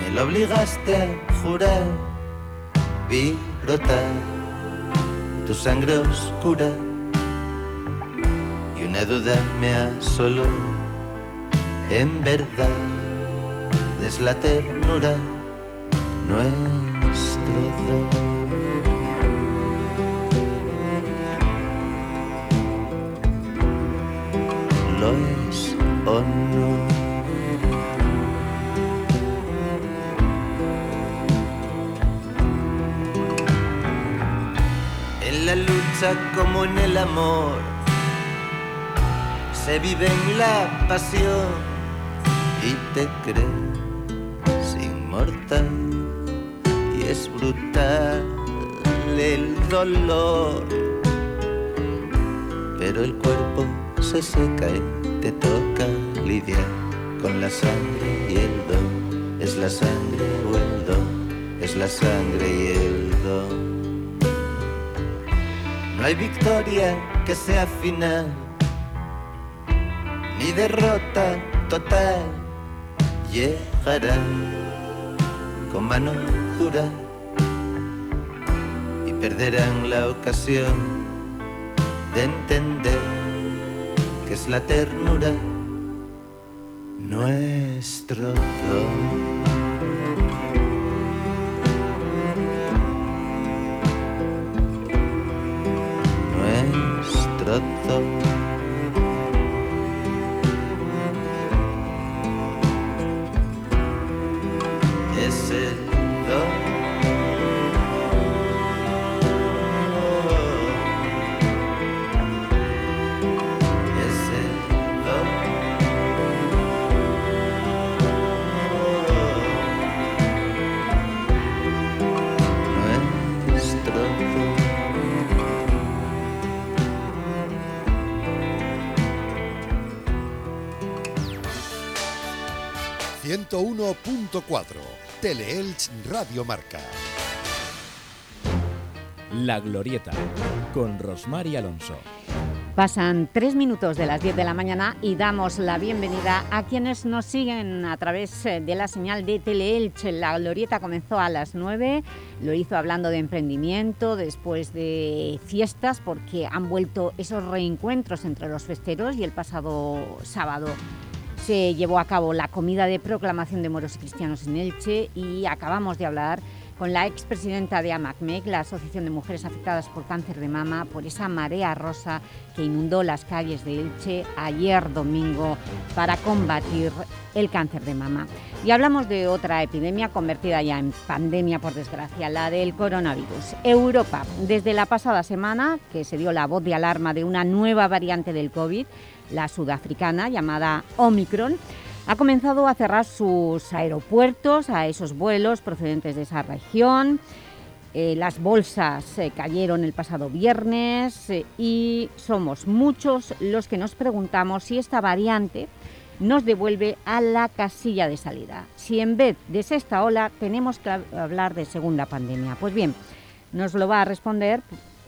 me lo obligaste a jurar, vi brotar tu sangre oscura y una duda me asoló. En verdad es la ternura nuestro don. Lo es o no. En la lucha como en el amor, se vive en la pasión y te crees inmortal. Y es brutal el dolor. Pero el cuerpo se seca y te toca lidiar con la sangre y el don. Es la sangre o el don, es la sangre y el don. No hay victoria que sea final, ni derrota total. Llegará con mano dura y perderán la ocasión de entender que es la ternura nuestro don. nuestro don. 101.4 Teleelch Radio Marca. La Glorieta con Rosmar y Alonso. Pasan tres minutos de las 10 de la mañana y damos la bienvenida a quienes nos siguen a través eh, de la señal de Teleelch. La Glorieta comenzó a las 9, lo hizo hablando de emprendimiento, después de fiestas, porque han vuelto esos reencuentros entre los festeros y el pasado sábado se llevó a cabo la comida de proclamación de moros y cristianos en Elche y acabamos de hablar con la expresidenta de AMACMEC, la Asociación de Mujeres Afectadas por Cáncer de Mama, por esa marea rosa que inundó las calles de Elche ayer domingo para combatir el cáncer de mama. Y hablamos de otra epidemia convertida ya en pandemia, por desgracia, la del coronavirus. Europa, desde la pasada semana, que se dio la voz de alarma de una nueva variante del COVID, la sudafricana llamada Omicron, ha comenzado a cerrar sus aeropuertos a esos vuelos procedentes de esa región. Eh, las bolsas eh, cayeron el pasado viernes eh, y somos muchos los que nos preguntamos si esta variante nos devuelve a la casilla de salida. Si en vez de sexta ola tenemos que hablar de segunda pandemia. Pues bien, nos lo va a responder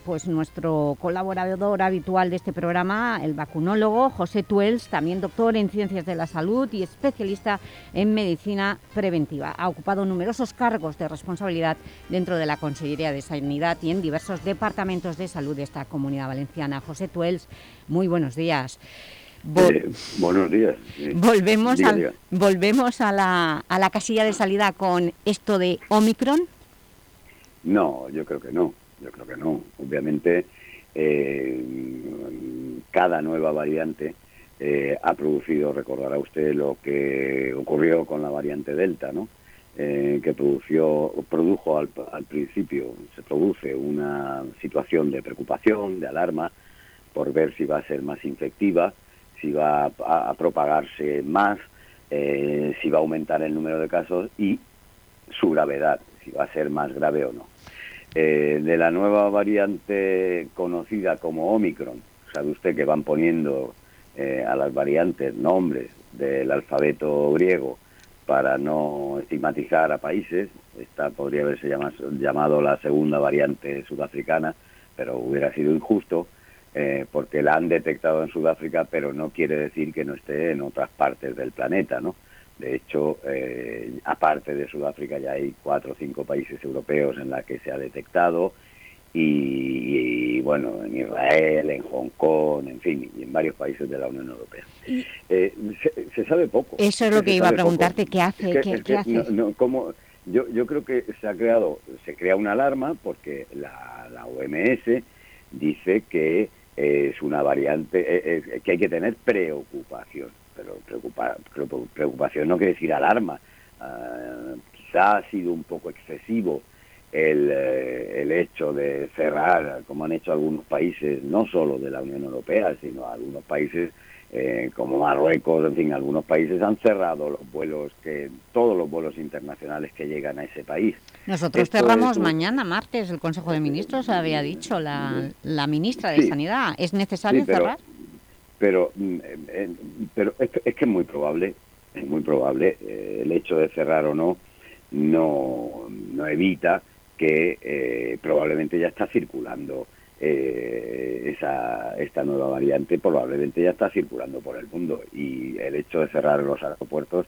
pues nuestro colaborador habitual de este programa, el vacunólogo José Tuels, también doctor en Ciencias de la Salud y especialista en Medicina Preventiva. Ha ocupado numerosos cargos de responsabilidad dentro de la Consejería de Sanidad y en diversos departamentos de salud de esta Comunidad Valenciana. José Tuels, muy buenos días. Eh, buenos días. Eh, volvemos, diga, al- diga. volvemos a, la, a la casilla de salida con esto de Omicron. No, yo creo que no. Yo creo que no. Obviamente, eh, cada nueva variante eh, ha producido, recordará usted lo que ocurrió con la variante Delta, ¿no? Eh, que produció, produjo al, principio, se produce una situación de preocupación, de alarma, por ver si va a ser más infectiva, si va a, propagarse más, si va a aumentar el número de casos y su gravedad, si va a ser más grave o no. Eh, de la nueva variante conocida como Omicron, sabe usted que van poniendo eh, a las variantes nombres del alfabeto griego para no estigmatizar a países. Esta podría haberse llama- llamado la segunda variante sudafricana, pero hubiera sido injusto eh, porque la han detectado en Sudáfrica, pero no quiere decir que no esté en otras partes del planeta, ¿no? De hecho, eh, aparte de Sudáfrica ya hay cuatro o cinco países europeos en la que se ha detectado y, y, bueno, en Israel, en Hong Kong, en fin, y en varios países de la Unión Europea. Eh, se, se sabe poco. Eso es lo que iba a poco. preguntarte, ¿qué hace? Es que- ¿Qué, es qué que hace? no- no, ¿cómo? Yo, yo creo que se ha creado, se crea una alarma porque la, la OMS dice que es una variante, eh, eh, que hay que tener preocupación, pero preocupa- preocu- preocupación no quiere decir alarma. Ah, quizá ha sido un poco excesivo el, eh, el hecho de cerrar, como han hecho algunos países, no solo de la Unión Europea, sino algunos países eh, como Marruecos, en fin, algunos países han cerrado los vuelos, que todos los vuelos internacionales que llegan a ese país. Nosotros Esto cerramos un- mañana, martes, el Consejo de Ministros había dicho, la, la ministra de Sí. Sanidad. ¿Es necesario Sí, pero- cerrar? Pero mm, eh, eh, pero es, es que es muy probable es muy probable eh, el hecho de cerrar o no no no evita que eh, probablemente ya está circulando eh, esa esta nueva variante probablemente ya está circulando por el mundo. Y el hecho de cerrar los aeropuertos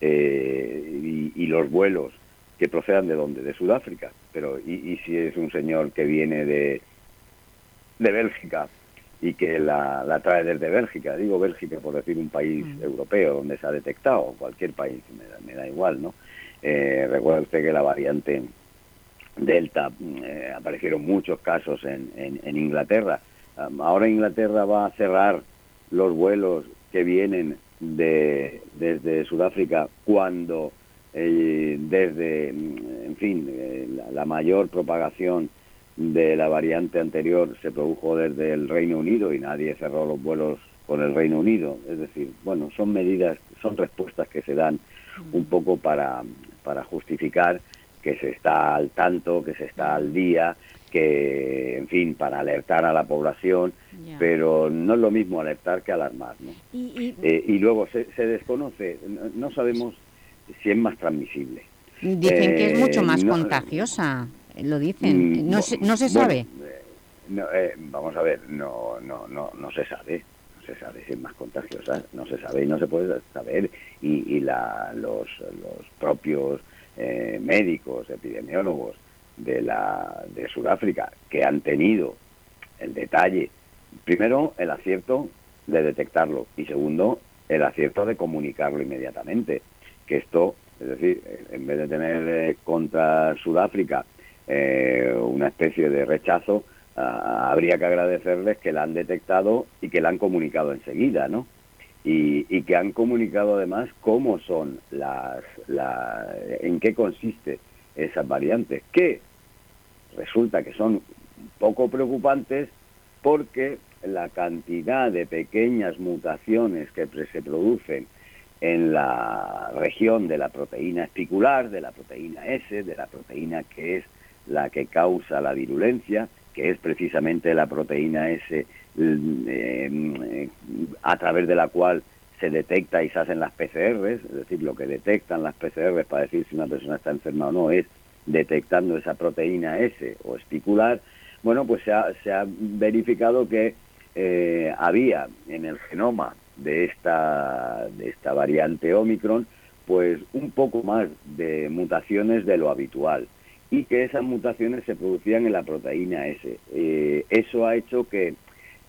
eh, y, y los vuelos que procedan de dónde de Sudáfrica. Pero y, y si es un señor que viene de de Bélgica y que la, la trae desde Bélgica, digo Bélgica por decir un país europeo donde se ha detectado, cualquier país, me da, me da igual, ¿no? Eh, recuerda usted que la variante Delta, eh, aparecieron muchos casos en, en, en Inglaterra. Um, ahora Inglaterra va a cerrar los vuelos que vienen de, desde Sudáfrica cuando eh, desde, mm, en fin, eh, la, la mayor propagación de la variante anterior se produjo desde el Reino Unido y nadie cerró los vuelos con el Reino Unido. Es decir, bueno, son medidas, son respuestas que se dan un poco para, para justificar que se está al tanto, que se está al día, que, en fin, para alertar a la población, pero no es lo mismo alertar que alarmar, ¿no? Y, Eh, y luego se, se desconoce, no, no sabemos si es más transmisible. Dicen que es mucho Eh, más no- contagiosa, lo dicen. Mm, No se, no se bueno, sabe. eh, no, eh, vamos a ver, no, no, no, no se sabe, no se sabe si es más contagiosa, no se sabe y no se puede saber. Y, y la, los, los propios eh, médicos, epidemiólogos de, la, de Sudáfrica que han tenido el detalle, primero el acierto de detectarlo y segundo el acierto de comunicarlo inmediatamente, que esto, es decir, en vez de tener eh, contra Sudáfrica eh, una especie de rechazo, ah, habría que agradecerles que la han detectado y que la han comunicado enseguida, ¿no? Y, que han comunicado además cómo son las, la, en qué consiste esas variantes, que resulta que son poco preocupantes porque la cantidad de pequeñas mutaciones que se producen en la región de la proteína espicular, de la proteína S, de la proteína que es la que causa la virulencia, que es precisamente la proteína S mm, eh, a través de la cual se detecta y se hacen las PCRs, es decir, lo que detectan las PCRs para decir si una persona está enferma o no es detectando esa proteína S o espicular, bueno, pues se ha, se ha verificado que eh, había en el genoma de esta, de esta variante Omicron, pues un poco más de mutaciones de lo habitual y que esas mutaciones se producían en la proteína S. Eh, eso ha hecho que,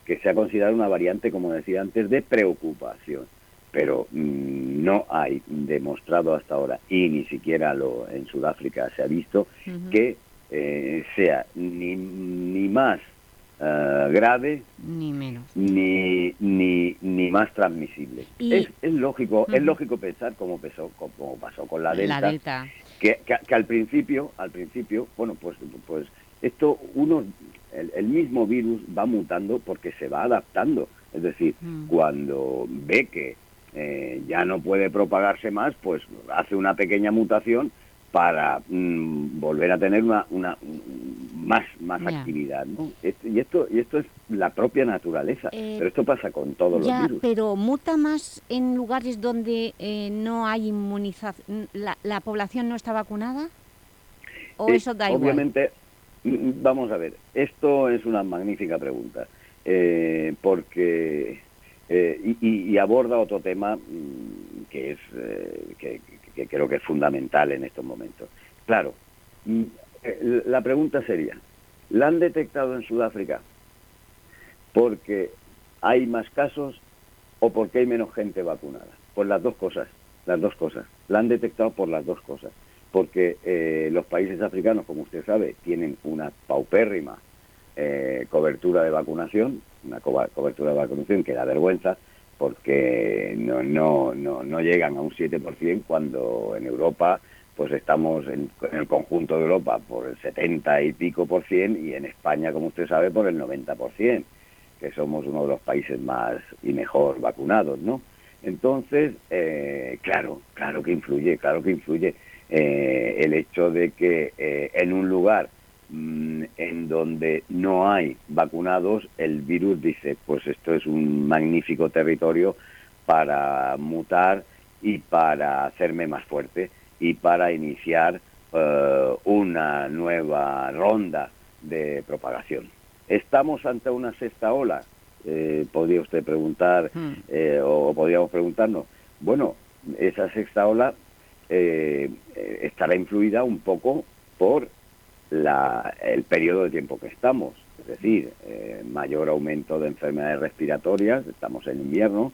que sea considerada una variante, como decía antes, de preocupación. Pero mm, no hay demostrado hasta ahora, y ni siquiera lo, en Sudáfrica se ha visto, que eh, sea ni, ni más eh, grave Ni menos. ni, ni, ni más transmisible. Y- Es, es lógico, es lógico pensar como pasó, como pasó con la Delta, La Delta. Que, que, que al principio, al principio, bueno, pues, pues esto uno, el, el mismo virus va mutando porque se va adaptando. Es decir, Mm. cuando ve que eh, ya no puede propagarse más, pues hace una pequeña mutación para mm, volver a tener una, una mm, más más actividad, ¿no? Esto- y esto y esto es la propia naturaleza, Eh, pero esto pasa con todos Ya, los virus. pero muta más en lugares donde eh, no hay inmunización, la, la población no está vacunada, o Eh, eso da igual. Obviamente, mm, vamos a ver, esto es una magnífica pregunta, eh, porque y, y- aborda otro tema mm, que es eh, que, que creo que es fundamental en estos momentos. Claro, mm, eh, la pregunta sería, ¿la han detectado en Sudáfrica porque hay más casos o porque hay menos gente vacunada? Pues las dos cosas, las dos cosas. La han detectado por las dos cosas. Porque eh, los países africanos, como usted sabe, tienen una paupérrima eh, cobertura de vacunación, una cobertura de vacunación que da vergüenza, porque no, no, no, no llegan a un 7% cuando en Europa pues estamos en, el conjunto de Europa por el 70 y pico por cien y en España, como usted sabe, por el 90 por cien, que somos uno de los países más y mejor vacunados, ¿no? Entonces, eh, claro, claro que influye, claro que influye eh, el hecho de que eh, en un lugar mm, en donde no hay vacunados, el virus dice, pues esto es un magnífico territorio para mutar y para hacerme más fuerte y para iniciar eh, una nueva ronda de propagación. ¿Estamos ante una sexta ola? Eh, podría usted preguntar eh, o podríamos preguntarnos. Bueno, esa sexta ola eh, estará influida un poco por la, el periodo de tiempo que estamos, es decir, eh, mayor aumento de enfermedades respiratorias, estamos en invierno,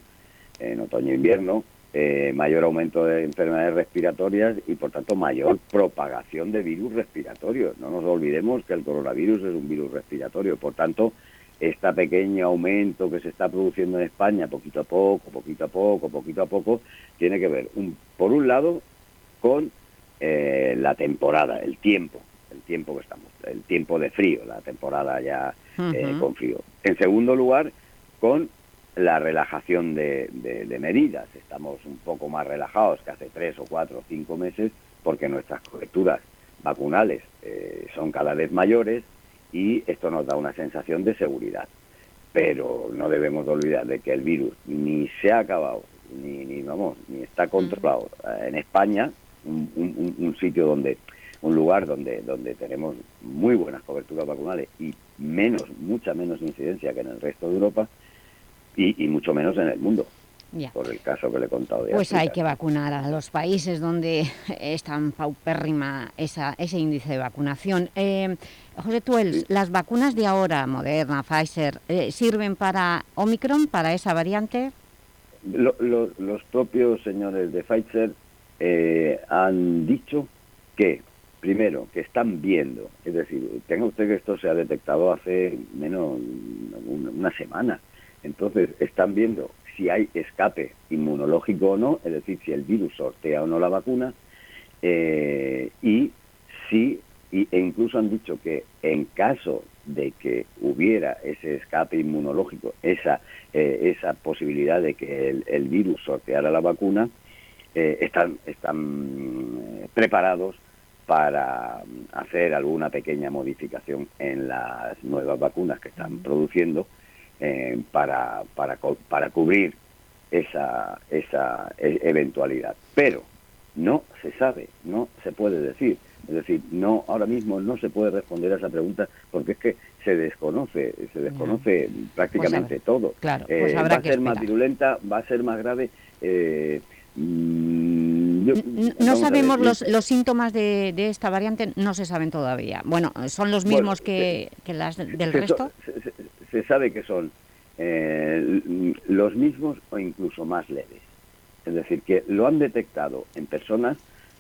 en otoño-invierno, eh, mayor aumento de enfermedades respiratorias y por tanto mayor propagación de virus respiratorios. No nos olvidemos que el coronavirus es un virus respiratorio, por tanto, este pequeño aumento que se está produciendo en España poquito a poco, poquito a poco, poquito a poco, tiene que ver, un, por un lado, con eh, la temporada, el tiempo, el tiempo que estamos, el tiempo de frío, la temporada ya eh, con frío. En segundo lugar, con la relajación de, de- de medidas. Estamos un poco más relajados que hace tres o cuatro o cinco meses porque nuestras coberturas vacunales eh, son cada vez mayores y esto nos da una sensación de seguridad. Pero no debemos de olvidar de que el virus ni se ha acabado, ni, ni vamos, ni está controlado. Eh, En España, un, un- un- un sitio donde, un lugar donde, donde tenemos muy buenas coberturas vacunales y menos, mucha menos incidencia que en el resto de Europa y, y mucho menos en el mundo, Ya. por el caso que le he contado de Pues hay que vacunar a los países donde *laughs* es tan paupérrima esa, ese índice de vacunación. Eh, José Tuels, ¿las vacunas de ahora, Moderna, Pfizer, eh, sirven para Omicron, para esa variante? Lo- lo- los propios señores de Pfizer eh, han dicho que, primero, que están viendo, es decir, tenga usted que esto se ha detectado hace menos una, semana, entonces están viendo si hay escape inmunológico o no, es decir, si el virus sortea o no la vacuna, eh, y si, y- e incluso han dicho que en caso de que hubiera ese escape inmunológico, esa, eh, esa posibilidad de que el, el virus sorteara la vacuna, eh, están, están eh, preparados para mm, hacer alguna pequeña modificación en las nuevas vacunas que están produciendo eh, para, para, para cubrir esa, esa e- eventualidad. Pero no se sabe, no se puede decir. Es decir, no ahora mismo no se puede responder a esa pregunta porque es que se desconoce, se desconoce prácticamente Pues todo. claro, Eh, pues habrá va a ser más virulenta, va a ser más grave. eh, mm, yo- No sabemos los, los síntomas de, de esta variante, no se saben todavía. Bueno, ¿son los Bueno, mismos que, que las del se, resto? se- se- se sabe que son eh, los mismos o incluso más leves. Es decir, que lo han detectado en personas,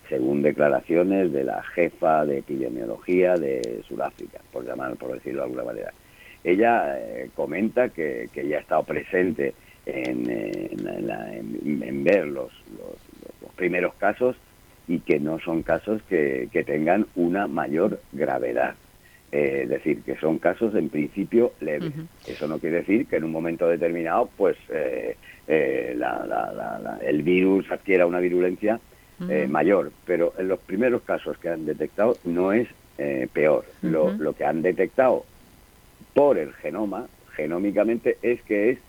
según declaraciones de la jefa de epidemiología de Sudáfrica, por llamar, por decirlo de alguna manera. Ella eh, comenta que, que ya ha estado presente en, eh, en la- en- en ver los- los primeros casos y que no son casos que, que tengan una mayor gravedad. Eh, es decir, que son casos en principio leves. Eso no quiere decir que en un momento determinado pues eh, eh, la- la- la- la- el virus adquiera una virulencia eh, Ujú. mayor, pero en los primeros casos que han detectado no es eh, peor. Lo que han detectado por el genoma, genómicamente, es que es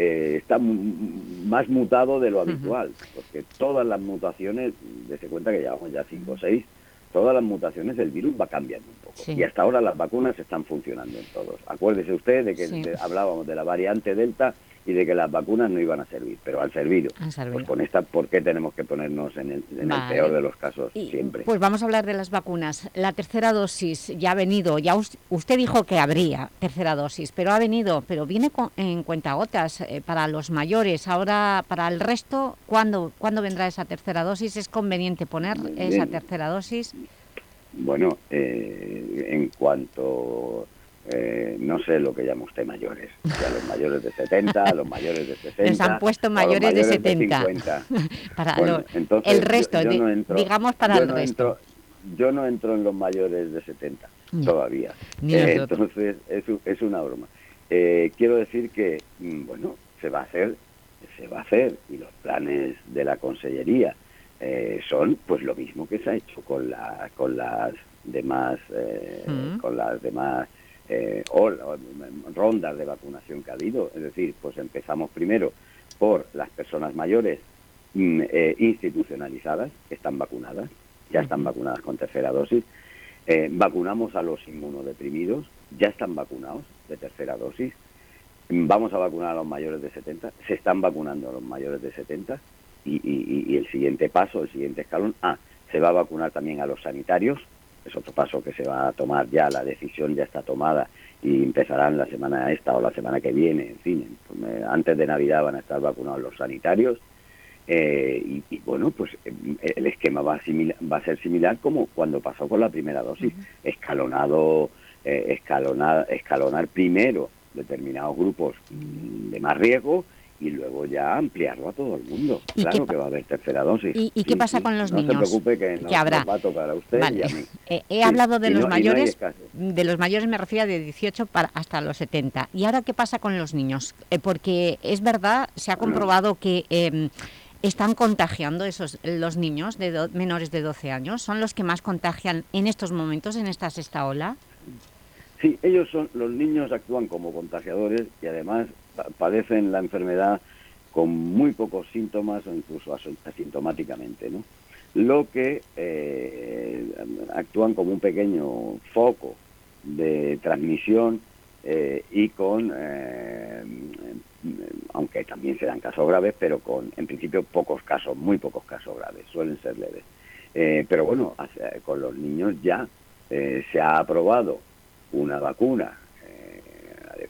eh, está más mutado de lo habitual, porque todas las mutaciones, dése cuenta que llevamos ya cinco o seis, todas las mutaciones del virus va cambiando un poco. Sí. Y hasta ahora las vacunas están funcionando en todos. Acuérdese usted de que Sí. hablábamos de la variante Delta y de que las vacunas no iban a servir, pero han servido. Han servido. Pues con esta, ¿por qué tenemos que ponernos en el, en el peor de los casos Y, siempre? Pues vamos a hablar de las vacunas. La tercera dosis ya ha venido, ya us- usted dijo que habría tercera dosis, pero ha venido, pero viene con- en cuentagotas eh, para los mayores. Ahora, para el resto, ¿cuándo, ¿cuándo vendrá esa tercera dosis? ¿Es conveniente poner esa tercera dosis? Bueno, eh, en cuanto eh, no sé lo que llama usted mayores. A los mayores de 70, a los mayores de 60. Les han puesto mayores de 70. 50. *laughs* para Bueno, lo- entonces, el resto, yo no entro- digamos para yo el no resto. entro- yo no entro en los mayores de 70 Ya. todavía. Eh, entonces, es, es una broma. Eh, quiero decir que, mm, bueno, se va a hacer, se va a hacer, y los planes de la Consellería eh, son pues lo mismo que se ha hecho con, la, con las demás, eh, Mm. con las demás eh, o- rondas de vacunación que ha habido. Es decir, pues empezamos primero por las personas mayores mm, eh, institucionalizadas, que están vacunadas, ya están vacunadas con tercera dosis. Eh, vacunamos a los inmunodeprimidos, ya están vacunados de tercera dosis. Mm, Vamos a vacunar a los mayores de 70, se están vacunando a los mayores de 70 y, y- y- y el siguiente paso, el siguiente escalón, ah, se va a vacunar también a los sanitarios, es otro paso que se va a tomar ya, la decisión ya está tomada y empezarán la semana esta o la semana que viene, en fin, eh, antes de Navidad van a estar vacunados los sanitarios eh, y, y, bueno, pues eh, el esquema va a, simila- va a ser similar como cuando pasó con la primera dosis, escalonado, eh, escalonar, escalonar primero determinados grupos mm, de más riesgo y luego ya ampliarlo a todo el mundo. ¿Y Claro que va a haber tercera dosis. ¿Y, y qué Sí, pasa sí, con los no niños? se preocupe que no Que habrá. nos va a tocar a usted Vale. y a mí. Eh, he Sí, hablado de los no- no mayores, de los mayores me refiero de 18 para, hasta los 70. ¿Y ahora qué pasa con los niños? Eh, porque es verdad, se ha comprobado que eh, están contagiando esos los niños de do- menores de 12 años, son los que más contagian en estos momentos, en esta sexta ola. Sí, ellos son, los niños actúan como contagiadores y además padecen la enfermedad con muy pocos síntomas o incluso asintomáticamente, ¿no? Lo que eh, actúan como un pequeño foco de transmisión eh, y con, eh, aunque también se dan casos graves, pero con, en principio, pocos casos, muy pocos casos graves, suelen ser leves. Pero bueno, con los niños ya se ha aprobado una vacuna,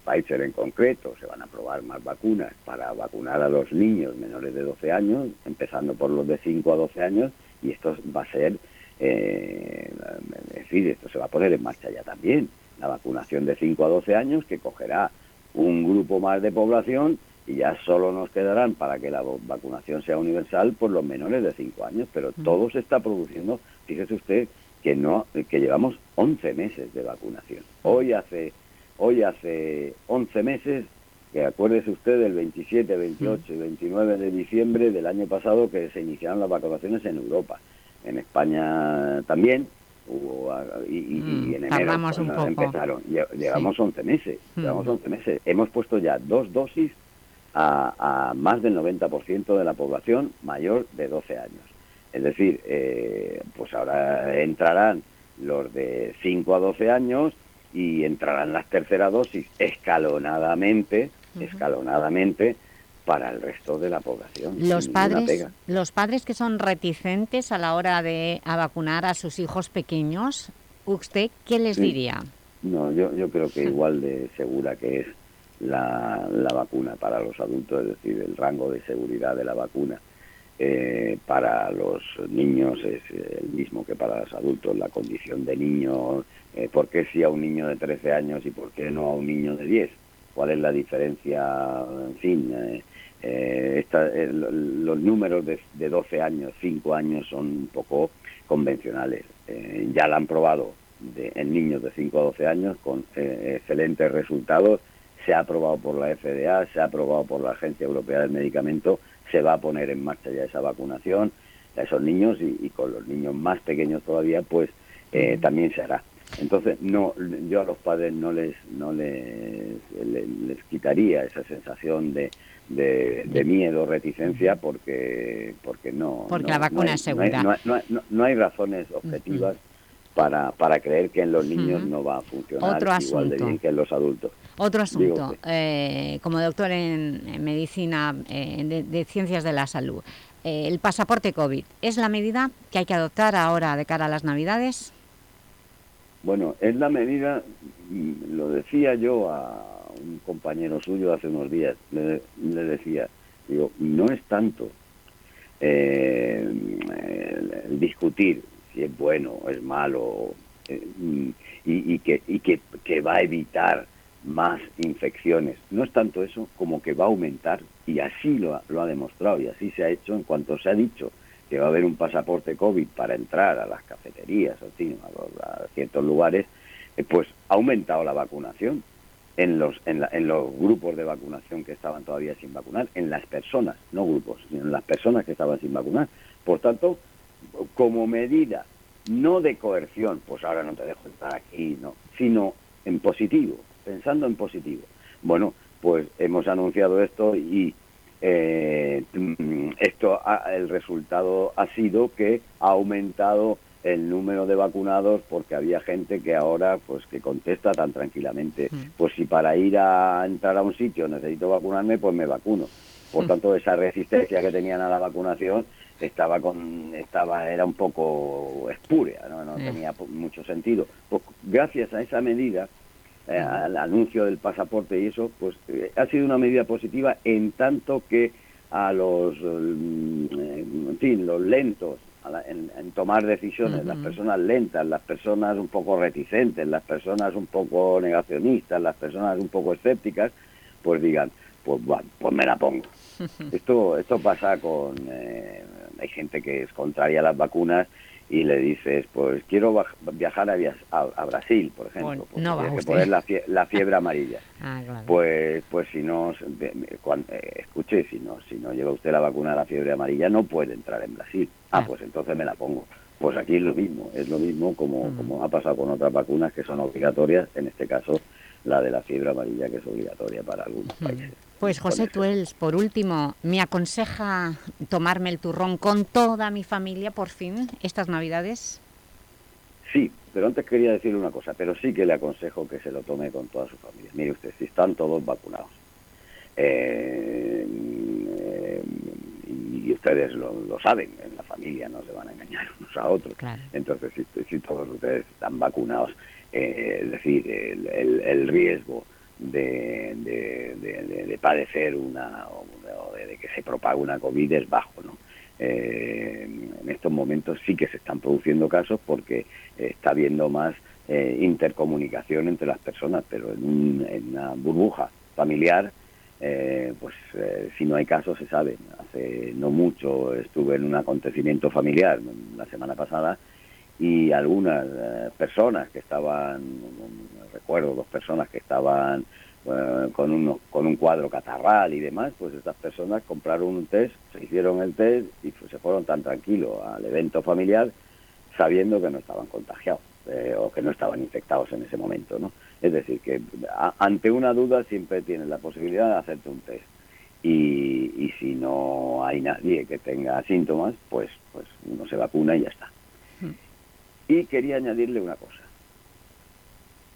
Pfizer en concreto, se van a probar más vacunas para vacunar a los niños menores de 12 años, empezando por los de 5 a 12 años, y esto va a ser, eh, es decir, esto se va a poner en marcha ya también, la vacunación de 5 a 12 años que cogerá un grupo más de población y ya solo nos quedarán para que la vacunación sea universal por los menores de 5 años, pero todo se está produciendo, fíjese usted que no que llevamos 11 meses de vacunación. Hoy hace hoy hace 11 meses que acuérdese usted del 27, 28 y 29 de diciembre del año pasado que se iniciaron las vacunaciones en Europa. En España también hubo, y, y- y en enero pues, un poco. empezaron. Lle- Llevamos Sí. 11 meses, Mm. llevamos 11 meses. Hemos puesto ya dos dosis a, a más del 90% de la población mayor de 12 años. Es decir, eh, pues ahora entrarán los de 5 a 12 años y entrarán las terceras dosis escalonadamente, escalonadamente para el resto de la población. Los padres, los padres que son reticentes a la hora de a vacunar a sus hijos pequeños, ¿usted qué les Sí. diría? No, yo, yo creo que igual de segura que es la, la vacuna para los adultos, es decir, el rango de seguridad de la vacuna eh, para los niños es el mismo que para los adultos, la condición de niño, eh, ¿por qué sí a un niño de 13 años y por qué no a un niño de 10? ¿Cuál es la diferencia? En fin, eh, eh, eh, los números de, de 12 años, 5 años son un poco convencionales. Eh, ya la han probado en niños de 5 a 12 años con eh, excelentes resultados. Se ha aprobado por la FDA, se ha aprobado por la Agencia Europea del Medicamento, se va a poner en marcha ya esa vacunación a esos niños y, y con los niños más pequeños todavía, pues eh, también se hará. Entonces, no, yo a los padres no les, no les, les, les quitaría esa sensación de, de, de miedo, reticencia, porque, porque no. Porque no- la no vacuna hay- es no hay- segura. No hay, no hay- no- hay razones objetivas para, para creer que en los niños no va a funcionar Otro igual de bien que en los adultos. Otro asunto, eh, como doctor en, en medicina eh, de, de ciencias de la salud, eh, el pasaporte COVID, ¿es la medida que hay que adoptar ahora de cara a las Navidades? Bueno, es la medida, mm, lo decía yo a un compañero suyo hace unos días, le, le decía, digo, no es tanto eh, el, el discutir si es bueno o es malo, eh, y, y que, y que, que va a evitar más infecciones. No es tanto eso como que va a aumentar, y así lo ha, lo ha demostrado, y así se ha hecho en cuanto se ha dicho que va a haber un pasaporte COVID para entrar a las cafeterías, en fin, a, ciertos lugares, eh, pues ha aumentado la vacunación en los, en, la- en los grupos de vacunación que estaban todavía sin vacunar, en las personas, no grupos, sino en las personas que estaban sin vacunar. Por tanto, como medida no de coerción, pues ahora no te dejo estar aquí, no, sino en positivo, pensando en positivo. Bueno, pues hemos anunciado esto y eh, mm, esto ha- el resultado ha sido que ha aumentado el número de vacunados porque había gente que ahora pues que contesta tan tranquilamente pues si para ir a entrar a un sitio necesito vacunarme pues me vacuno. Por tanto esa resistencia que tenían a la vacunación estaba con estaba era un poco espúrea no, no Mm. tenía mucho sentido. Pues, gracias a esa medida eh, al anuncio del pasaporte y eso, pues eh, ha sido una medida positiva en tanto que a los, mm, eh, en fin, los lentos la- en, en tomar decisiones, las personas lentas, las personas un poco reticentes, las personas un poco negacionistas, las personas un poco escépticas, pues digan, pues bueno, pues me la pongo. *laughs* Esto, esto pasa con... eh, hay gente que es contraria a las vacunas y le dices, pues quiero viajar a, via- a- a Brasil, por ejemplo. Pues no va que poner la, fie- la fiebre amarilla. *laughs* Ah, claro. Pues, pues si no, se- de- me- cuan- eh, escuche, si no, si no lleva usted la vacuna de la fiebre amarilla, no puede entrar en Brasil. Ah, pues entonces me la pongo. Pues aquí es lo mismo, es lo mismo como, como ha pasado con otras vacunas que son obligatorias, en este caso la de la fiebre amarilla que es obligatoria para algunos países. Pues José Tuels, por último, ¿me aconseja tomarme el turrón con toda mi familia por fin estas Navidades? Sí, pero antes quería decirle una cosa, pero sí que le aconsejo que se lo tome con toda su familia. Mire usted, si están todos vacunados, eh, eh, y ustedes lo, lo saben, en la familia no se van a engañar unos a otros. Entonces, si, si todos ustedes están vacunados, eh, es decir, el, el- el riesgo de, de- de- de- de padecer una o de, que se propague una COVID es bajo, ¿no? Eh, en estos momentos sí que se están produciendo casos porque está habiendo más eh, intercomunicación entre las personas, pero en, un- en una burbuja familiar, eh, pues eh, si no hay casos se sabe. Hace no mucho estuve en un acontecimiento familiar la semana pasada y algunas eh, personas que estaban, recuerdo dos personas que estaban eh, con, uno, con un cuadro catarral y demás, pues estas personas compraron un test, se hicieron el test y se fueron tan tranquilos al evento familiar sabiendo que no estaban contagiados eh, o que no estaban infectados en ese momento, ¿no? Es decir, que ante una duda siempre tienes la posibilidad de hacerte un test y, y si no hay nadie que tenga síntomas, pues, pues uno se vacuna y ya está. Y quería añadirle una cosa.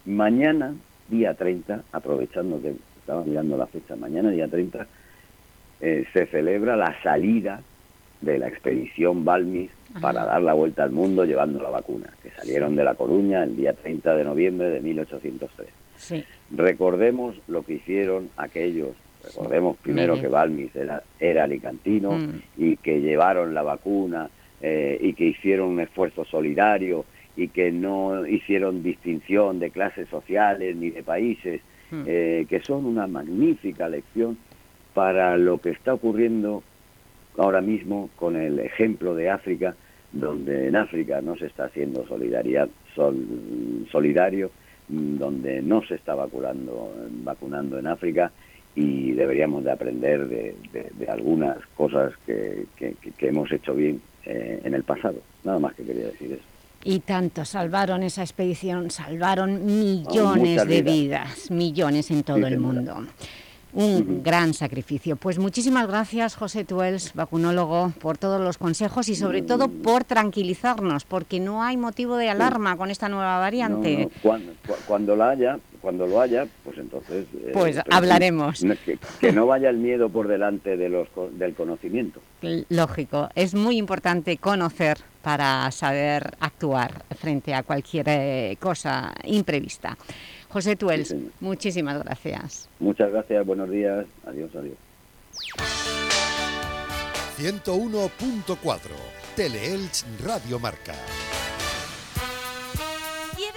Mañana, día 30, aprovechando que estaba mirando la fecha, mañana, día 30, eh, se celebra la salida de la expedición Balmis para dar la vuelta al mundo llevando la vacuna, que salieron de La Coruña el día 30 de noviembre de 1803. Sí. Recordemos lo que hicieron aquellos, recordemos primero que Balmis era, era alicantino Mm. y que llevaron la vacuna eh, y que hicieron un esfuerzo solidario y que no hicieron distinción de clases sociales ni de países, Mm. eh, que son una magnífica lección para lo que está ocurriendo ahora mismo con el ejemplo de África, donde en África no se está haciendo solidaridad, sol- solidario, mm, donde no se está vacunando, vacunando en África y deberíamos de aprender de, de- de algunas cosas que, que- hemos hecho bien eh, en el pasado. Nada más que quería decir eso. Y tanto, salvaron esa expedición, salvaron millones Oh, muchas de vidas. vidas, millones en todo Sí, el señora. mundo. Un gran sacrificio. Pues muchísimas gracias, José Tuels, vacunólogo, por todos los consejos y sobre todo Mm. por tranquilizarnos, porque no hay motivo de alarma con esta nueva variante. No, no, Cuando, cu- cuando la haya, cuando lo haya, pues entonces... eh, Pues hablaremos. Que, que no vaya el miedo por delante de los, del conocimiento. Lógico, es muy importante conocer para saber actuar frente a cualquier eh, cosa imprevista. José Tuels, muchísimas gracias. Muchas gracias, buenos días, adiós, adiós. 101.4 Teleelch Radio Marca.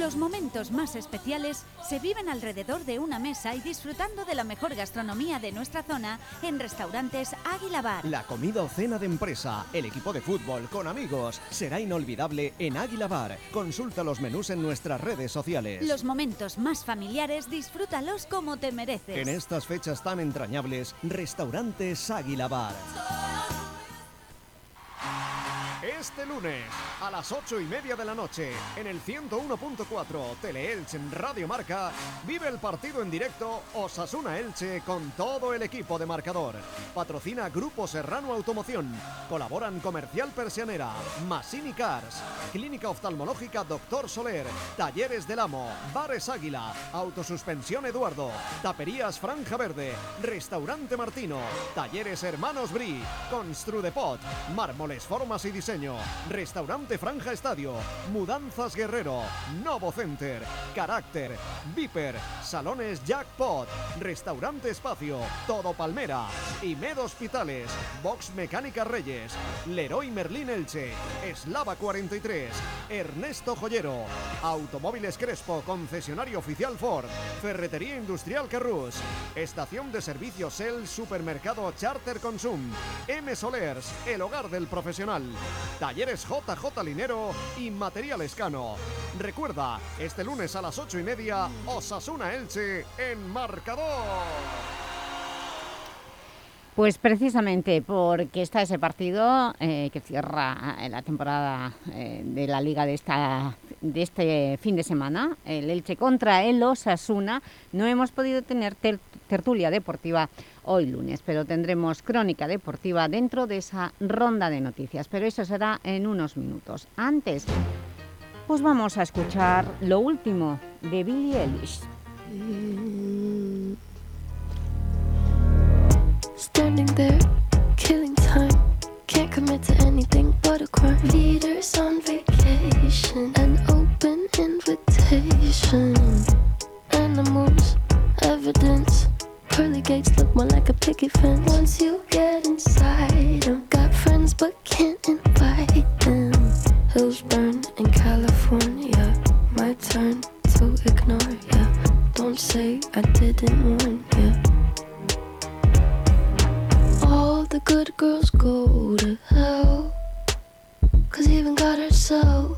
Los momentos más especiales se viven alrededor de una mesa y disfrutando de la mejor gastronomía de nuestra zona en restaurantes Águila Bar. La comida o cena de empresa, el equipo de fútbol con amigos, será inolvidable en Águila Bar. Consulta los menús en nuestras redes sociales. Los momentos más familiares disfrútalos como te mereces. En estas fechas tan entrañables, Restaurantes Águila Bar. Este lunes, a las ocho y media de la noche, en el 101.4 Teleelch en Radio Marca, vive el partido en directo Osasuna Elche con todo el equipo de marcador. Patrocina Grupo Serrano Automoción. Colaboran Comercial Persianera, Massini Cars, Clínica Oftalmológica Doctor Soler, Talleres del Amo, Bares Águila, Autosuspensión Eduardo, Taperías Franja Verde, Restaurante Martino, Talleres Hermanos Bri, Construdepot, Mármoles Formas y Diseño, Restaurante Franja Estadio, Mudanzas Guerrero, Novo Center, Carácter, Viper, Salones Jackpot, Restaurante Espacio, Todo Palmera, Imed Hospitales, Box Mecánica Reyes, Leroy Merlin Elche, Eslava 43, Ernesto Joyero, Automóviles Crespo, concesionario oficial Ford, Ferretería Industrial Carrus, Estación de Servicios El Supermercado Charter Consum, M Solers, el hogar del profesional, Talleres JJ Linero y Material Escano. Recuerda, este lunes a las ocho y media, Osasuna Elche en marcador. Pues precisamente porque está ese partido eh, que cierra eh, la temporada eh, de la Liga de, esta, de este fin de semana, el Elche contra el Osasuna, no hemos podido tener ter- tertulia deportiva hoy lunes, pero tendremos crónica deportiva dentro de esa ronda de noticias, pero eso será en unos minutos. Antes, pues vamos a escuchar lo último de Billie Eilish. Standing there, killing time. Can't commit to anything but a crime. Leaders on vacation, an open invitation. Animals, evidence. Pearly gates look more like a picket fence. Once you get inside, I've got friends but can't invite them. Hills burn in California. My turn to ignore ya. Don't say I didn't warn ya. All the good girls go to hell. Cause even God herself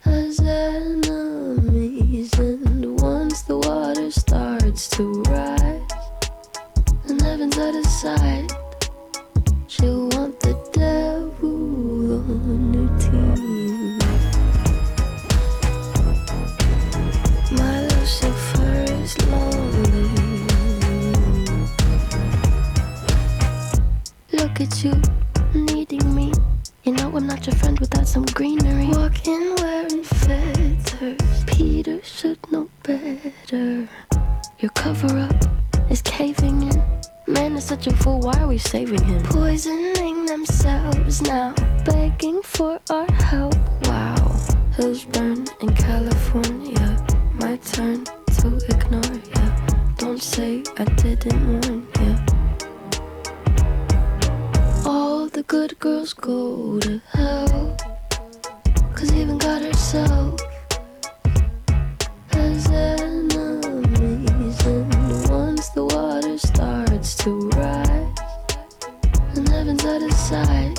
has enemies. And once the water starts to rise, and heaven's out of sight, she'll want the devil on her team. My Lucifer is lonely. Look at you, needing me. You know I'm not your friend without some greenery. Walking wearing Peter should know better. Your cover up is caving in. Man is such a fool, why are we saving him? Poisoning themselves now, begging for our help. Wow, hills burn in California. My turn to ignore ya. Don't say I didn't warn ya. All the good girls go to hell. Cause even God herself has enemies. And once the water starts to rise, and heaven's out of sight,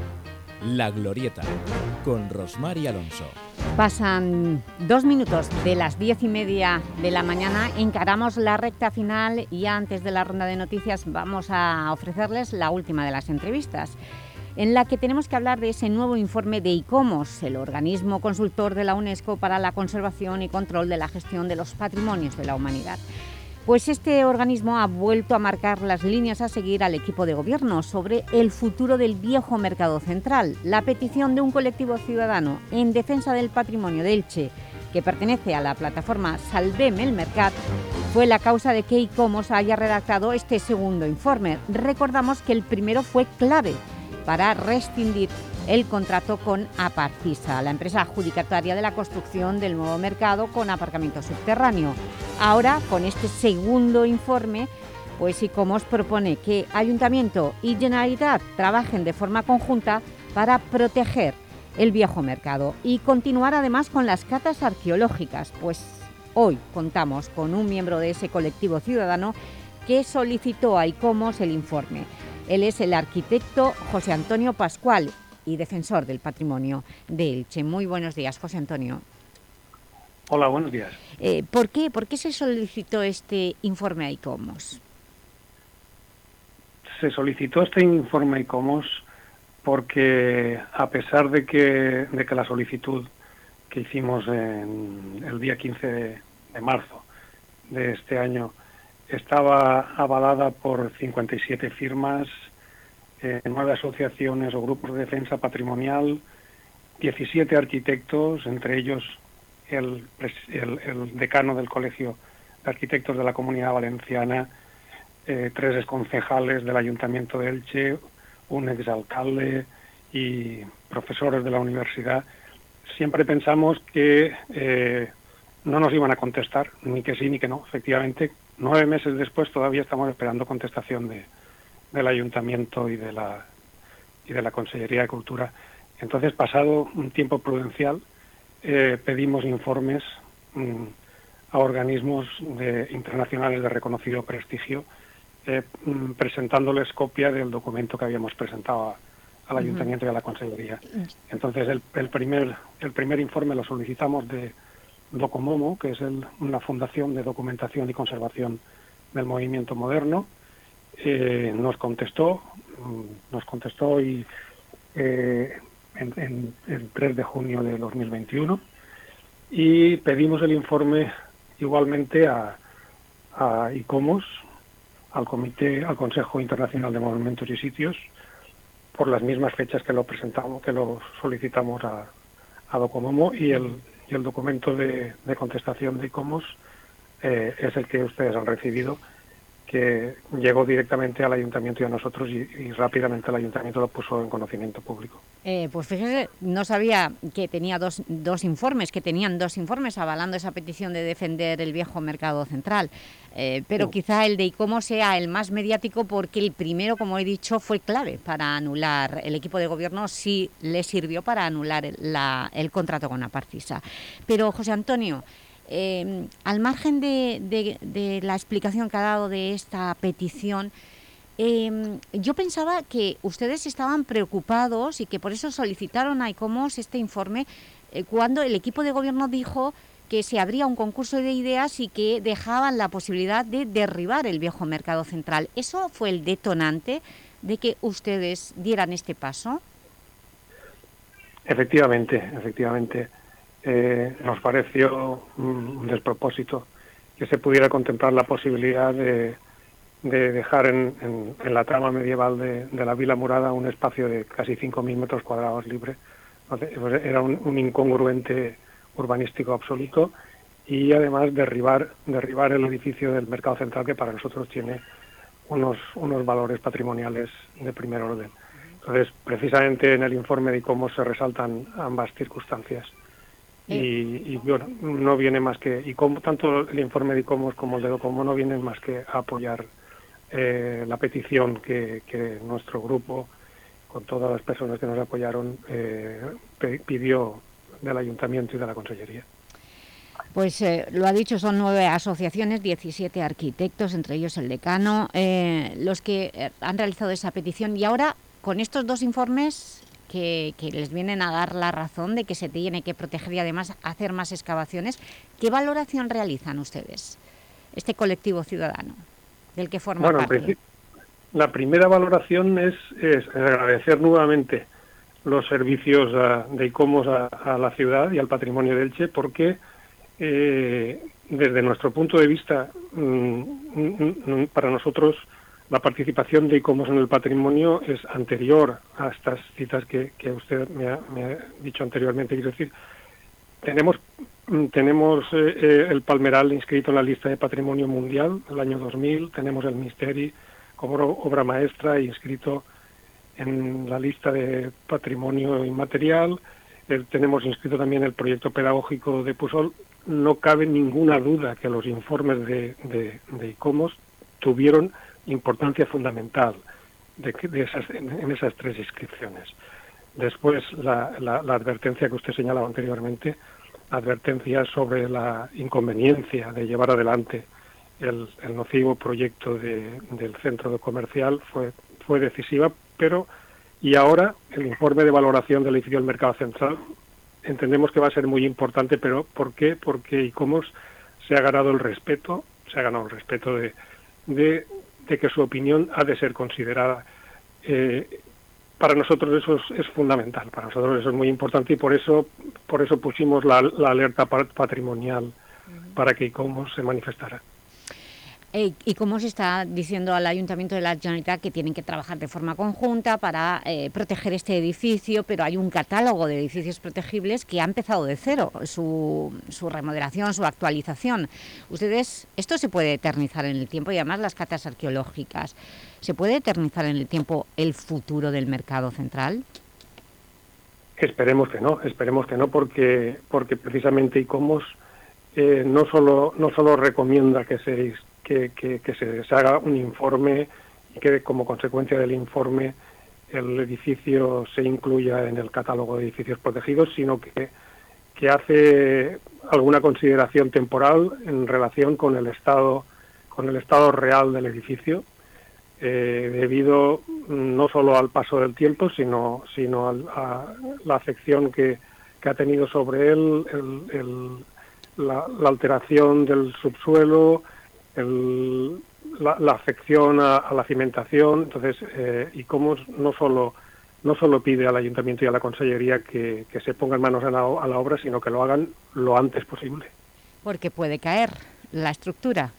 La Glorieta, con Rosmar y Alonso. Pasan dos minutos de las diez y media de la mañana, encaramos la recta final y antes de la ronda de noticias vamos a ofrecerles la última de las entrevistas en la que tenemos que hablar de ese nuevo informe de ICOMOS, el organismo consultor de la UNESCO para la conservación y control de la gestión de los patrimonios de la humanidad. Pues este organismo ha vuelto a marcar las líneas a seguir al equipo de gobierno sobre el futuro del viejo mercado central. La petición de un colectivo ciudadano en defensa del patrimonio de Elche, que pertenece a la plataforma Salvem el Mercat, fue la causa de que ICOMOS haya redactado este segundo informe. Recordamos que el primero fue clave para rescindir el contrato con Aparcisa, la empresa adjudicataria de la construcción del nuevo mercado con aparcamiento subterráneo. Ahora, con este segundo informe, pues ICOMOS propone que Ayuntamiento y Generalitat trabajen de forma conjunta para proteger el viejo mercado y continuar además con las catas arqueológicas, pues hoy contamos con un miembro de ese colectivo ciudadano que solicitó a ICOMOS el informe. Él es el arquitecto José Antonio Pascual y defensor del patrimonio de Elche. Muy buenos días, José Antonio. Hola, buenos días. Eh, ¿por, qué, ¿Por qué se solicitó este informe a ICOMOS? Se solicitó este informe a ICOMOS porque a pesar de que, de que la solicitud que hicimos en el día 15 de, de marzo de este año estaba avalada por 57 firmas, eh, nueve asociaciones o grupos de defensa patrimonial, 17 arquitectos, entre ellos el, el, decano del Colegio de Arquitectos de la Comunidad Valenciana, eh, tres exconcejales del Ayuntamiento de Elche, un exalcalde y profesores de la universidad, siempre pensamos que eh, no nos iban a contestar, ni que sí ni que no. Efectivamente, nueve meses después todavía estamos esperando contestación de, del Ayuntamiento y de la y de la Consellería de Cultura. Entonces, pasado un tiempo prudencial, eh, pedimos informes mm, a organismos de, internacionales de reconocido prestigio, eh, mm, presentándoles copia del documento que habíamos presentado al Ayuntamiento y a la Consellería. Entonces, el, el, primer, el primer informe lo solicitamos de Docomomo, que es el, una fundación de documentación y conservación del movimiento moderno, eh, nos contestó, mm, nos contestó y eh, en, el 3 de junio de 2021 y pedimos el informe igualmente a, a ICOMOS, al Comité, al Consejo Internacional de Monumentos y Sitios, por las mismas fechas que lo presentamos, que lo solicitamos a, a Docomomo y el, documento de, de contestación de ICOMOS eh, es el que ustedes han recibido que llegó directamente al ayuntamiento y a nosotros y, y rápidamente el ayuntamiento lo puso en conocimiento público. Eh, pues fíjese, no sabía que tenía dos, dos informes, que tenían dos informes avalando esa petición de defender el viejo mercado central, eh, pero Sí. quizá el de ICOMO sea el más mediático porque el primero, como he dicho, fue clave para anular, el equipo de gobierno sí le sirvió para anular la- el contrato con Aparcisa. Pero, José Antonio, eh, al margen de, la explicación que ha dado de esta petición, eh, yo pensaba que ustedes estaban preocupados y que por eso solicitaron a ICOMOS este informe eh, cuando el equipo de gobierno dijo que se abría un concurso de ideas y que dejaban la posibilidad de derribar el viejo mercado central. ¿Eso fue el detonante de que ustedes dieran este paso? Efectivamente, efectivamente. Eh, nos pareció un despropósito que se pudiera contemplar la posibilidad de, de dejar en, en- la trama medieval de, la Vila Murada un espacio de casi 5.000 metros cuadrados libre. Pues, Era un, un incongruente urbanístico absoluto y además derribar, derribar el edificio del Mercado Central que para nosotros tiene unos, unos valores patrimoniales de primer orden. Entonces, precisamente en el informe de cómo se resaltan ambas circunstancias. Y, y, bueno, no viene más que, y como, tanto el informe de ICOMOS como el de DOCOMO no vienen más que a apoyar eh, la petición que, que nuestro grupo, con todas las personas que nos apoyaron, eh, pidió del Ayuntamiento y de la Consellería. Pues eh, lo ha dicho, son nueve asociaciones, 17 arquitectos, entre ellos el decano, eh, los que eh, han realizado esa petición. Y ahora, con estos dos informes que, que les vienen a dar la razón de que se tiene que proteger y además hacer más excavaciones, ¿qué valoración realizan ustedes, este colectivo ciudadano del que forma Bueno, en parte? principio, la primera valoración es, es agradecer nuevamente los servicios ah, de ICOMOS a, a la ciudad y al patrimonio de Elche, porque eh, desde nuestro punto de vista, mm, mm, mm, para nosotros la participación de ICOMOS en el patrimonio es anterior a estas citas que, que usted me ha, dicho anteriormente. Quiero decir, tenemos mm, tenemos eh, eh, el Palmeral inscrito en la lista de patrimonio mundial del año 2000, tenemos el Misteri como obra- maestra inscrito en la lista de patrimonio inmaterial, tenemos inscrito también el proyecto pedagógico de Pusol. No cabe ninguna duda que los informes de, de ICOMOS tuvieron importancia fundamental de, de esas, en, esas tres inscripciones. Después, la, la- advertencia que usted señalaba anteriormente, advertencia sobre la inconveniencia de llevar adelante el, nocivo proyecto de- del centro comercial fue, fue decisiva, pero y ahora el informe de valoración del edificio del Mercado Central entendemos que va a ser muy importante, pero ¿por qué? Porque ICOMOS se ha ganado el respeto, se ha ganado el respeto de, de, de que su opinión ha de ser considerada. Eh, para nosotros eso es, es fundamental, para nosotros eso es muy importante y por eso, por eso pusimos la, la alerta pa- patrimonial para que ICOMOS se manifestara. Eh, ¿Y cómo se está diciendo al Ayuntamiento de la Generalitat que tienen que trabajar de forma conjunta para eh, proteger este edificio? Pero hay un catálogo de edificios protegibles que ha empezado de cero, su, su remodelación, su actualización. Ustedes, esto se puede eternizar en el tiempo y además las catas arqueológicas. ¿Se puede eternizar en el tiempo el futuro del mercado central? Esperemos que no, esperemos que no, porque porque precisamente ICOMOS eh, no solo no solo recomienda que se que, se, haga un informe y que como consecuencia del informe el edificio se incluya en el catálogo de edificios protegidos, sino que que hace alguna consideración temporal en relación con el estado con el estado real del edificio eh, debido no solo al paso del tiempo, sino, sino al- a la afección que, que ha tenido sobre él, la alteración del subsuelo, el- la, la afección a, a la cimentación. Entonces, eh, y cómo no solo no solo pide al ayuntamiento y a la consellería que, que se pongan manos a la, a la obra, sino que lo hagan lo antes posible. Porque puede caer la estructura.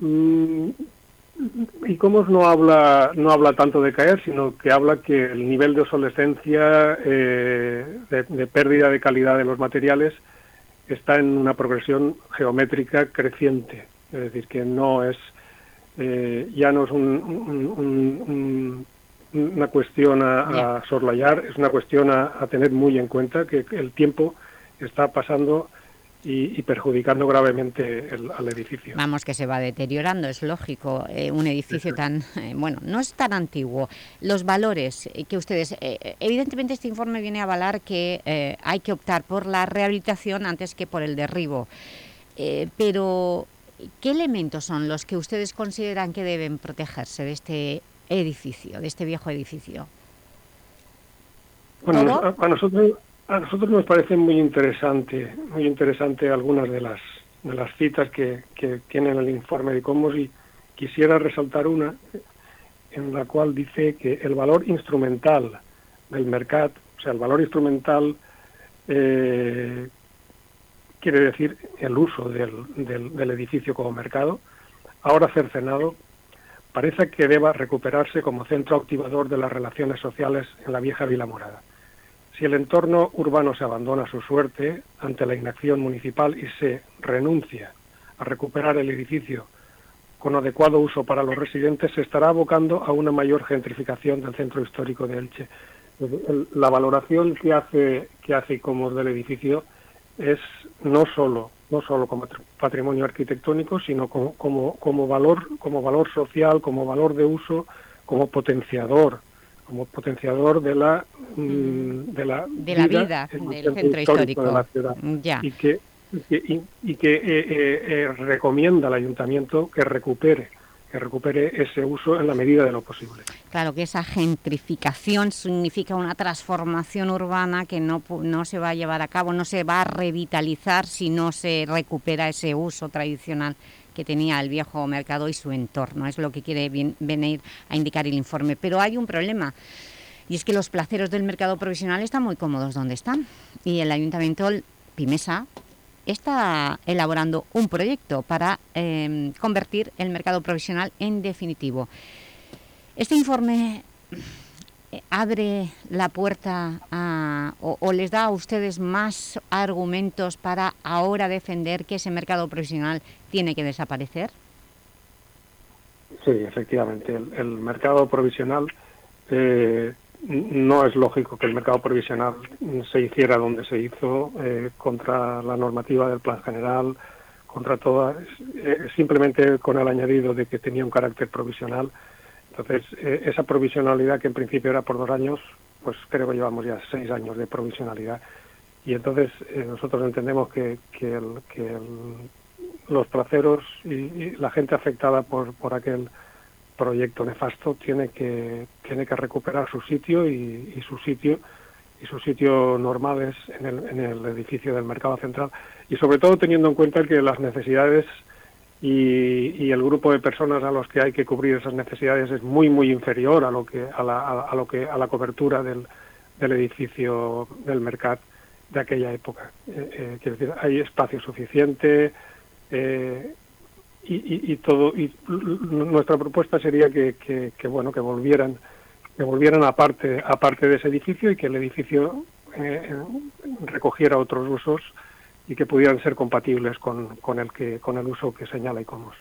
Mm, y cómo no habla no habla tanto de caer, sino que habla que el nivel de obsolescencia, eh, de, de pérdida de calidad de los materiales, está en una progresión geométrica creciente. Es decir, que no es eh, ya no es un- un- un- un- una cuestión a, a es una cuestión a, a tener muy en cuenta que el tiempo está pasando y, y perjudicando gravemente el- al edificio. Vamos, que se va deteriorando, es lógico, eh, un edificio tan, eh, bueno, no es tan antiguo. Los valores eh, que ustedes, eh, evidentemente este informe viene a avalar que hay que optar por la rehabilitación antes que por el derribo, pero ¿qué elementos son los que ustedes consideran que deben protegerse de este edificio, de este viejo edificio? Bueno, ¿Todo? a, a nosotros a nosotros nos parece muy interesante, muy interesante algunas de las de las citas que, que tienen el informe de Comos y quisiera resaltar una en la cual dice que el valor instrumental del mercado, o sea, el valor instrumental eh, quiere decir el uso del, del, del edificio como mercado, ahora cercenado, parece que deba recuperarse como centro activador de las relaciones sociales en la vieja Vila Morada. Si el entorno urbano se abandona a su suerte ante la inacción municipal y se renuncia a recuperar el edificio con adecuado uso para los residentes, se estará abocando a una mayor gentrificación del centro histórico de Elche. La valoración que hace, que hace ICOMOS del edificio es no solo, no solo como patrimonio arquitectónico, sino como, como, como, valor, como valor social, como valor de uso, como potenciador, como potenciador de la, mm, de la, de la vida, del centro histórico, de la ciudad. Y que y, que eh, eh, eh, recomienda al ayuntamiento que recupere que recupere ese uso en la medida de lo posible. Claro que esa gentrificación significa una transformación urbana que no, no se va a llevar a cabo, no se va a revitalizar si no se recupera ese uso tradicional que tenía el viejo mercado y su entorno. Es lo que quiere venir a indicar el informe. Pero hay un problema, y es que los placeros del mercado provisional están muy cómodos donde están. Y el Ayuntamiento Pimesa está elaborando un proyecto para em, convertir el mercado provisional en definitivo. Este informe abre la puerta o, les da a ustedes más argumentos para ahora defender que ese mercado provisional tiene que desaparecer? Sí, efectivamente. El, mercado provisional eh, no es lógico que el mercado provisional se hiciera donde se hizo, eh, contra la normativa del plan general, contra toda, eh, simplemente con el añadido de que tenía un carácter provisional. Entonces, eh, esa provisionalidad que en principio era por dos años, pues creo que llevamos ya seis años de provisionalidad. Y entonces nosotros entendemos que, que, los placeros y, y, la gente afectada por, por aquel proyecto nefasto tiene que tiene que recuperar su sitio y, su sitio y su sitio normal es en el, en el edificio del mercado central y sobre todo teniendo en cuenta que las necesidades y, el grupo de personas a los que hay que cubrir esas necesidades es muy muy inferior a lo que a la, a, lo que a la cobertura del, del edificio del mercado de aquella época. Eh, eh, quiero decir hay espacio suficiente eh, y, y, todo y nuestra propuesta sería que, que, bueno que volvieran que volvieran aparte aparte de ese edificio y que el edificio eh, recogiera otros usos y que pudieran ser compatibles con, con el que con el uso que señala ICOMOS.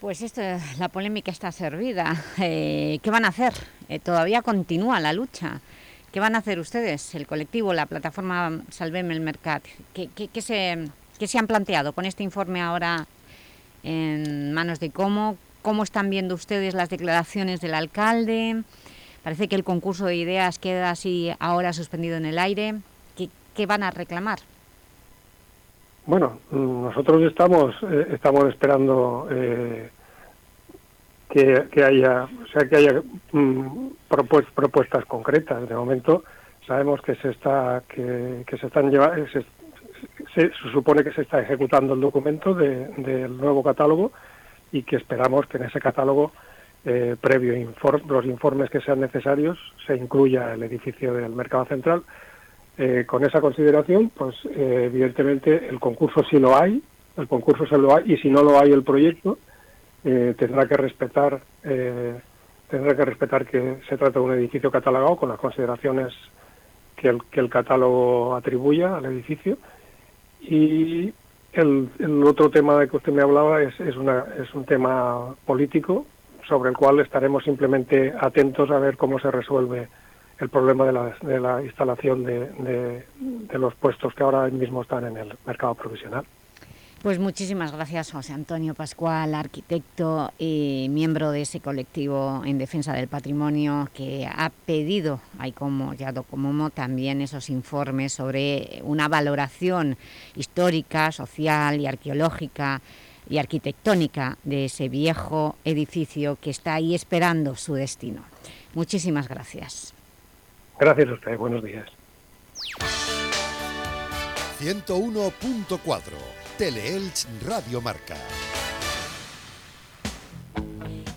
Pues esto, la polémica está servida. Eh, ¿Qué van a hacer? Eh, todavía continúa la lucha. ¿Qué van a hacer ustedes, el colectivo, la plataforma Salveme el Mercat? ¿Qué, qué, qué se ¿Qué se han planteado con este informe ahora en manos de cómo? ¿Cómo están viendo ustedes las declaraciones del alcalde? Parece que el concurso de ideas queda así ahora suspendido en el aire. ¿Qué, van a reclamar? Bueno, nosotros estamos eh, estamos esperando eh, que, haya o sea que haya mm, propuestas concretas. De momento sabemos que se está que, se están llevando se, supone que se está ejecutando el documento del nuevo catálogo y que esperamos que en ese catálogo, eh, previo los informes que sean necesarios, se incluya el edificio del Mercado Central. Eh, con esa consideración, pues eh, evidentemente el concurso sí lo hay, el concurso se lo hay, y si no lo hay el proyecto, tendrá que respetar tendrá que respetar que se trata de un edificio catalogado con las consideraciones que el, que el catálogo atribuya al edificio. Y el, otro tema de que usted me hablaba es, es, una, es un tema político sobre el cual estaremos simplemente atentos a ver cómo se resuelve el problema de la, de la instalación de, los puestos que ahora mismo están en el mercado provisional. Pues muchísimas gracias, José Antonio Pascual, arquitecto y miembro de ese colectivo en defensa del patrimonio que ha pedido, hay como ya Docomomo, también esos informes sobre una valoración histórica, social y arqueológica y arquitectónica de ese viejo edificio que está ahí esperando su destino. Muchísimas gracias. Gracias a usted, buenos días. 101.4 Teleelch Radio Marca.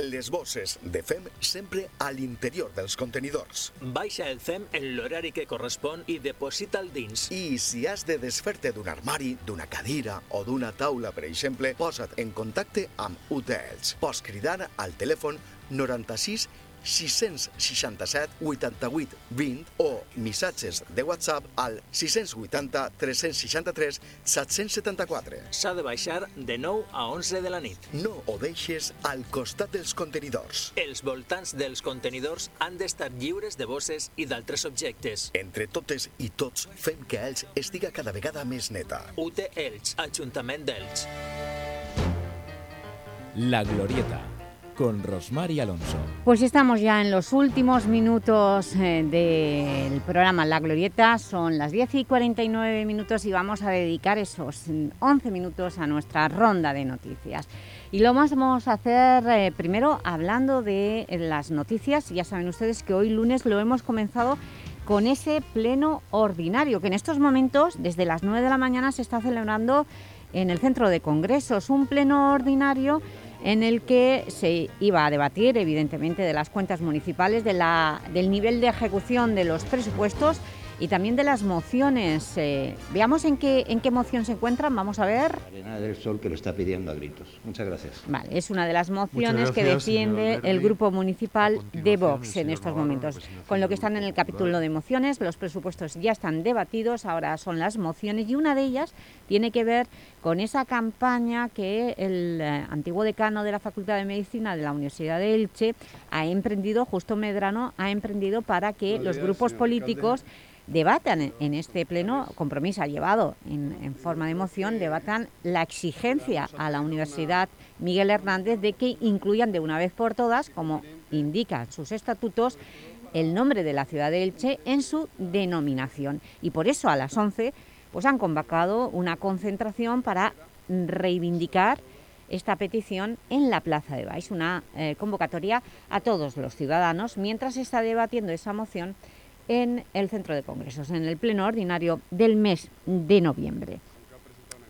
Les bosses de FEM sempre a l'interior dels contenidors. Baixa el FEM en l'horari que correspon i deposita'l dins. I si has de desfer-te d'un armari, d'una cadira o d'una taula, per exemple, posa't en contacte amb UTELs. Pots cridar al telèfon 96 667 88 20 o missatges de WhatsApp al 680 363 774. S'ha de baixar de 9 a 11 de la nit. No ho deixes al costat dels contenidors. Els voltants dels contenidors han d'estar lliures de bosses i d'altres objectes. Entre totes i tots fem que Elx estiga cada vegada més neta. UT Elx, Ajuntament d'Elx. La Glorieta, con Rosmar y Alonso. Pues estamos ya en los últimos minutos eh, del programa La Glorieta, son las 10 y 49 minutos y vamos a dedicar esos 11 minutos a nuestra ronda de noticias. Y lo vamos a hacer eh, primero hablando de las noticias, ya saben ustedes que hoy lunes lo hemos comenzado con ese pleno ordinario, que en estos momentos, desde las 9 de la mañana, se está celebrando en el Centro de Congresos, un pleno ordinario en el que se iba a debatir, evidentemente, de las cuentas municipales, del nivel de ejecución de los presupuestos y también de las mociones. Eh, veamos en qué, en qué moción se encuentran, vamos a ver. Arena del Sol que lo está pidiendo a gritos. Muchas gracias. Vale, es una de las mociones que defiende el Grupo Municipal de Vox en estos Navarro, momentos. representación Con lo que están en el capítulo de mociones, los presupuestos ya están debatidos, ahora son las mociones y una de ellas tiene que ver con esa campaña que el eh, antiguo decano de la Facultad de Medicina de la Universidad de Elche ha emprendido, Justo Medrano, ha emprendido para que Buenos los días, grupos políticos debatan en- este pleno, compromiso ha llevado en, en forma de moción, debatan la exigencia a la Universidad Miguel Hernández de que incluyan de una vez por todas, como indican sus estatutos, el nombre de la ciudad de Elche en su denominación. Y por eso a las 11 pues han convocado una concentración para reivindicar esta petición en la Plaza de Baix, una eh, convocatoria a todos los ciudadanos, mientras se está debatiendo esa moción en el Centro de Congresos, en el Pleno Ordinario del mes de noviembre.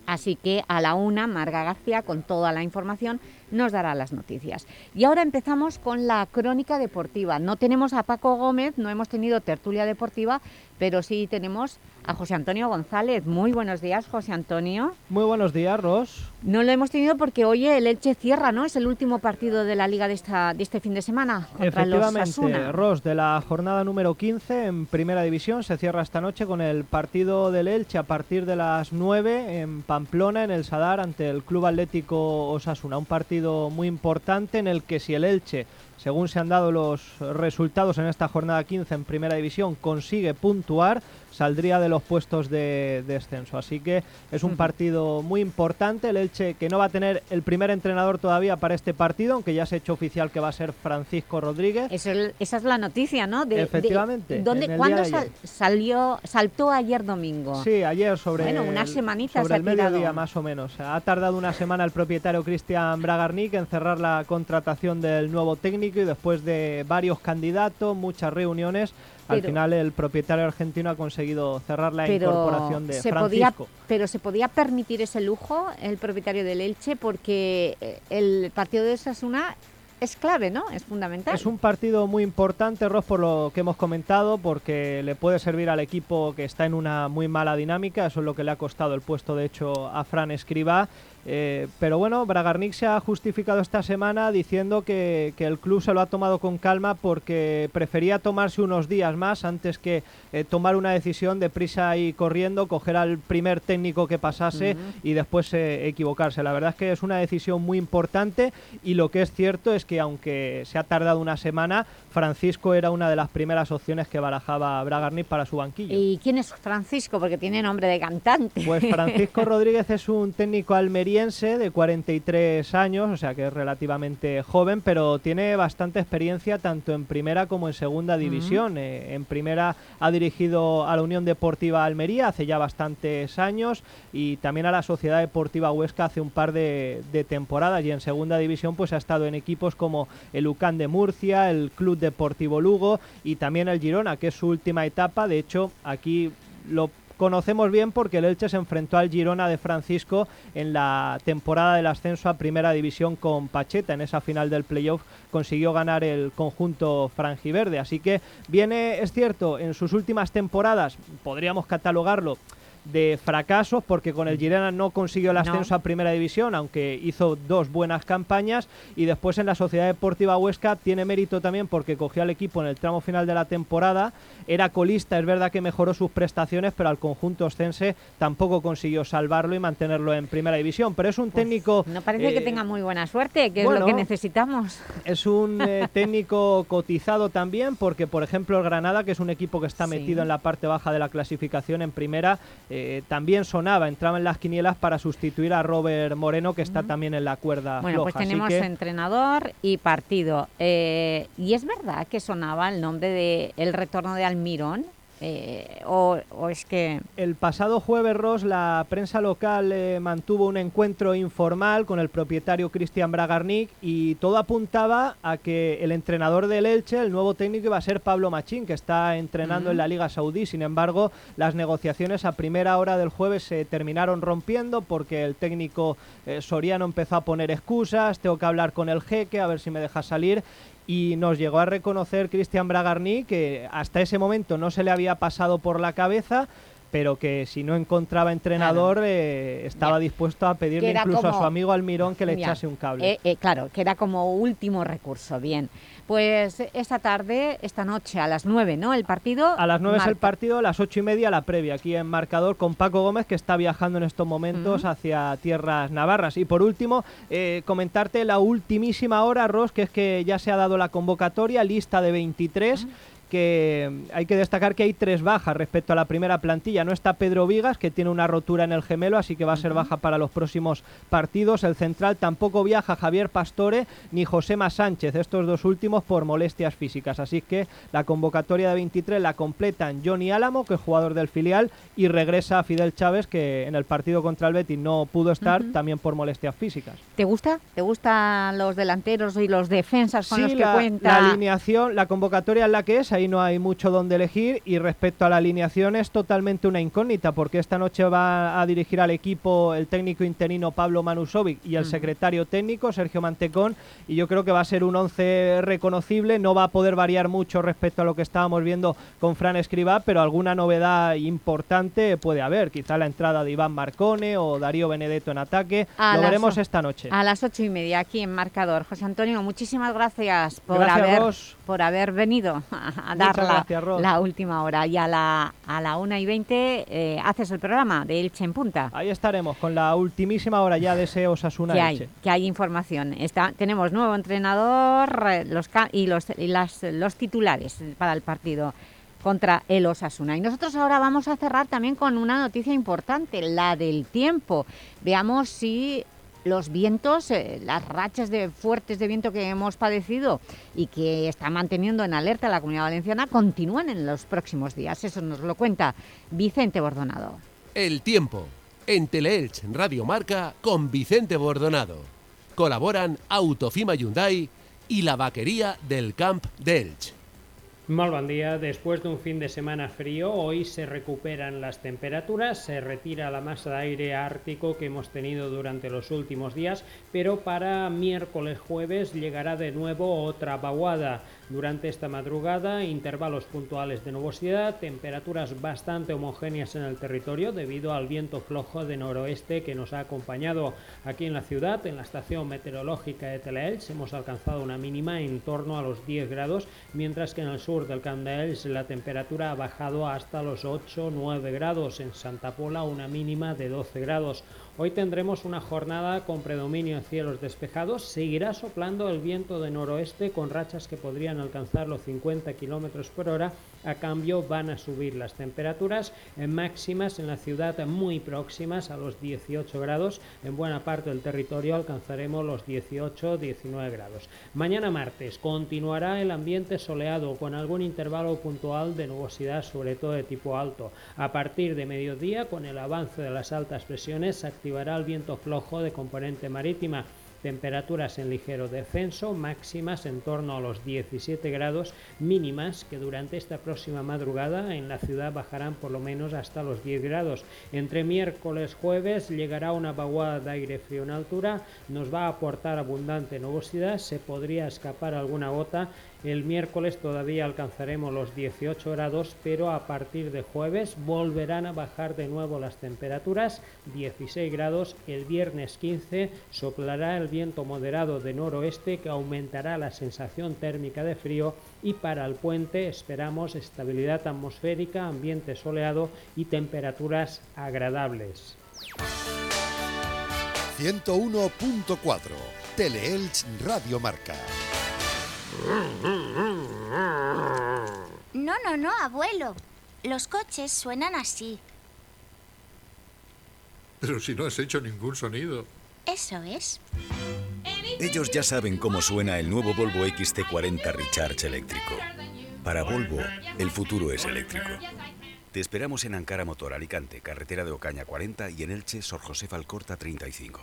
Así que a la una, Marga García, con toda la información, nos dará las noticias. Y ahora empezamos con la crónica deportiva. No tenemos a Paco Gómez, no hemos tenido tertulia deportiva, pero sí tenemos a José Antonio González. Muy buenos días, José Antonio. Muy buenos días, Ros. No lo hemos tenido porque hoy el Elche cierra, ¿no? Es el último partido de la Liga de, esta, de este fin de semana contra los Efectivamente, Asuna. Ros, de la jornada número 15 en Primera División se cierra esta noche con el partido del Elche a partir de las 9 en Pamplona, en el Sadar, ante el Club Atlético Osasuna. Un partido muy importante en el que si el Elche, según se han dado los resultados en esta jornada 15 en Primera División, consigue puntuar, saldría de los puestos de descenso. Así que es un partido muy importante. El Elche que no va a tener el primer entrenador todavía para este partido, aunque ya se ha hecho oficial que va a ser Francisco Rodríguez. Esa es la noticia, ¿no? De- de- Efectivamente, ¿dónde, ¿Cuándo sal- salió, saltó ayer domingo? Sí, ayer sobre Bueno, unas el- semanitas sobre el mediodía tirado. más o menos. Ha tardado una semana el propietario Cristian Bragarnik en cerrar la contratación del nuevo técnico y después de varios candidatos, muchas reuniones, al final el propietario argentino ha conseguido cerrar la incorporación de se podía, Francisco. pero se podía permitir ese lujo el propietario del Elche porque eh, el partido de Osasuna es clave, ¿no? Es fundamental. Es un partido muy importante, Ross, por lo que hemos comentado, porque le puede servir al equipo que está en una muy mala dinámica, eso es lo que le ha costado el puesto, de hecho, a Fran Escribá. Eh, pero bueno, Bragarnik se ha justificado esta semana diciendo que, el club se lo ha tomado con calma porque prefería tomarse unos días más antes que eh, tomar una decisión de prisa y corriendo, coger al primer técnico que pasase y después eh, equivocarse. La verdad es que es una decisión muy importante y lo que es cierto es que aunque se ha tardado una semana, Francisco era una de las primeras opciones que barajaba Bragarnik para su banquillo. ¿Y quién es Francisco? Porque tiene nombre de cantante. Pues Francisco *laughs* Rodríguez es un técnico almeriense de 43 años, o sea que es relativamente joven, pero tiene bastante experiencia tanto en primera como en segunda división. Eh, en primera ha dirigido a la Unión Deportiva Almería hace ya bastantes años y también a la Sociedad Deportiva Huesca hace un par de, temporadas y en segunda división pues ha estado en equipos como el UCAN de Murcia, el Club Deportivo Lugo y también el Girona, que es su última etapa. De hecho, aquí lo conocemos bien porque el Elche se enfrentó al Girona de Francisco en la temporada del ascenso a Primera División con Pacheta. En esa final del playoff consiguió ganar el conjunto franjiverde. Así que viene, es cierto, en sus últimas temporadas, podríamos catalogarlo de fracasos porque con el Girona no consiguió el ascenso a Primera División, aunque hizo dos buenas campañas. Y después en la Sociedad Deportiva Huesca tiene mérito también porque cogió al equipo en el tramo final de la temporada, era colista, es verdad que mejoró sus prestaciones, pero al conjunto oscense tampoco consiguió salvarlo y mantenerlo en Primera División, pero es un pues técnico... No parece que eh, tenga muy buena suerte, que es lo que necesitamos. Es un eh, *laughs* técnico cotizado también porque, por ejemplo, el Granada, que es un equipo que está metido en la parte baja de la clasificación en Primera, eh, también sonaba, entraba en las quinielas para sustituir a Robert Moreno, que está también en la cuerda Bueno, pues tenemos entrenador y partido. Eh, y es verdad que sonaba el nombre de el retorno de Almirón eh, o, es que...? El pasado jueves, Ross, la prensa local eh, mantuvo un encuentro informal con el propietario Cristian Bragarnik y todo apuntaba a que el entrenador del Elche, el nuevo técnico, iba a ser Pablo Machín, que está entrenando en la Liga Saudí. Sin embargo, las negociaciones a primera hora del jueves se terminaron rompiendo porque el técnico eh, Soriano empezó a poner excusas, tengo que hablar con el jeque, a ver si me deja salir y nos llegó a reconocer Cristian Bragarni que hasta ese momento no se le había pasado por la cabeza pero que si no encontraba entrenador eh, estaba dispuesto a pedirle incluso a su amigo Almirón que le echase un cable. Eh, eh, claro, que era como último recurso, bien. Pues esta tarde, esta noche, a las 9, ¿no? El partido... A las 9 es el partido, a las ocho y media la previa, aquí en Marcador con Paco Gómez, que está viajando en estos momentos hacia tierras navarras. Y por último, eh, comentarte la ultimísima hora, Ross, que es que ya se ha dado la convocatoria, lista de 23 que hay que destacar que hay tres bajas respecto a la primera plantilla. No está Pedro Vigas, que tiene una rotura en el gemelo, así que va a ser baja para los próximos partidos. El central tampoco viaja Javier Pastore ni Josema Sánchez, estos dos últimos por molestias físicas. Así que la convocatoria de 23 la completan Johnny Álamo, que es jugador del filial, y regresa Fidel Chávez, que en el partido contra el Betis no pudo estar, también por molestias físicas. ¿Te gusta? ¿Te gustan los delanteros y los defensas con los que la, cuenta? la alineación, la convocatoria es la que es, ahí no hay mucho donde elegir y respecto a la alineación es totalmente una incógnita porque esta noche va a dirigir al equipo el técnico interino Pablo Manusovic y el secretario técnico Sergio Mantecón y yo creo que va a ser un once reconocible, no va a poder variar mucho respecto a lo que estábamos viendo con Fran Escribá, pero alguna novedad importante puede haber, quizá la entrada de Iván Marcone o Darío Benedetto en ataque, lo veremos esta noche. A las ocho y media aquí en Marcador. José Antonio, muchísimas gracias por haber por haber venido *laughs* a, dar la, última hora. Y a la, a la 1 y 20 eh, haces el programa de Elche en Punta. Ahí estaremos, con la ultimísima hora ya de ese Osasuna que hay, que hay información. Está, tenemos nuevo entrenador eh, los, y, los, y las, los titulares para el partido contra el Osasuna. Y nosotros ahora vamos a cerrar también con una noticia importante, la del tiempo. Veamos si los vientos, eh, las rachas de fuertes de viento que hemos padecido y que está manteniendo en alerta la Comunidad Valenciana continúan en los próximos días. Eso nos lo cuenta Vicente Bordonado. El tiempo, en Teleelch Radio Marca con Vicente Bordonado. Colaboran Autofima Hyundai y la vaquería del Camp de Elch. Mal buen día. Después de un fin de semana frío, hoy se recuperan las temperaturas, se retira la masa de aire ártico que hemos tenido durante los últimos días, pero para miércoles jueves llegará de nuevo otra vaguada. Durante esta madrugada, intervalos puntuales de nubosidad, temperaturas bastante homogéneas en el territorio debido al viento flojo de noroeste que nos ha acompañado aquí en la ciudad. En la estación meteorológica de Telaels hemos alcanzado una mínima en torno a los 10 grados, mientras que en el sur del Camp la temperatura ha bajado hasta los 8-9 grados. En Santa Pola una mínima de 12 grados. Hoy tendremos una jornada con predominio en cielos despejados. Seguirá soplando el viento de noroeste con rachas que podrían alcanzar los 50 km por hora. A cambio van a subir las temperaturas máximas en la ciudad muy próximas a los 18 grados. En buena parte del territorio alcanzaremos los 18-19 grados. Mañana martes continuará el ambiente soleado con algún intervalo puntual de nubosidad, sobre todo de tipo alto. A partir de mediodía, con el avance de las altas presiones, activará el viento flojo de componente marítima. Temperaturas en ligero descenso, máximas en torno a los 17 grados, mínimas que durante esta próxima madrugada en la ciudad bajarán por lo menos hasta los 10 grados. Entre miércoles jueves llegará una vaguada de aire frío en altura, nos va a aportar abundante nubosidad, se podría escapar alguna gota el miércoles todavía alcanzaremos los 18 grados, pero a partir de jueves volverán a bajar de nuevo las temperaturas, 16 grados. El viernes 15 soplará el viento moderado de noroeste que aumentará la sensación térmica de frío y para el puente esperamos estabilidad atmosférica, ambiente soleado y temperaturas agradables. 101.4 Teleelch Radio Marca. No, no, no, abuelo. Los coches suenan así. Pero si no has hecho ningún sonido. Eso es. Ellos ya saben cómo suena el nuevo Volvo XC40 Recharge eléctrico. Para Volvo, el futuro es eléctrico. Te esperamos en Ankara Motor Alicante, carretera de Ocaña 40 y en Elche, Sor José Falcorta 35.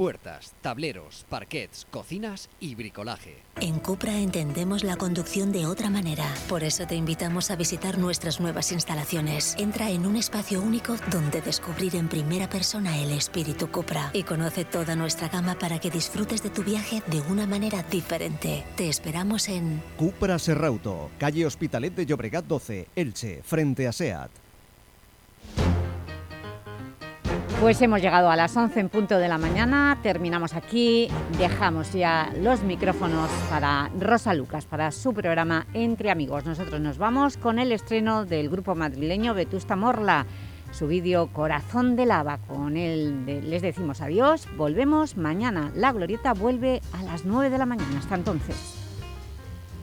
puertas, tableros, parquets, cocinas y bricolaje. En Cupra entendemos la conducción de otra manera. Por eso te invitamos a visitar nuestras nuevas instalaciones. Entra en un espacio único donde descubrir en primera persona el espíritu Cupra y conoce toda nuestra gama para que disfrutes de tu viaje de una manera diferente. Te esperamos en Cupra Serrauto, calle Hospitalet de Llobregat 12, Elche, frente a SEAT. Pues hemos llegado a las 11 en punto de la mañana, terminamos aquí, dejamos ya los micrófonos para Rosa Lucas, para su programa Entre Amigos. Nosotros nos vamos con el estreno del grupo madrileño Vetusta Morla, su vídeo Corazón de Lava. Con él les decimos adiós, volvemos mañana. La Glorieta vuelve a las 9 de la mañana. Hasta entonces.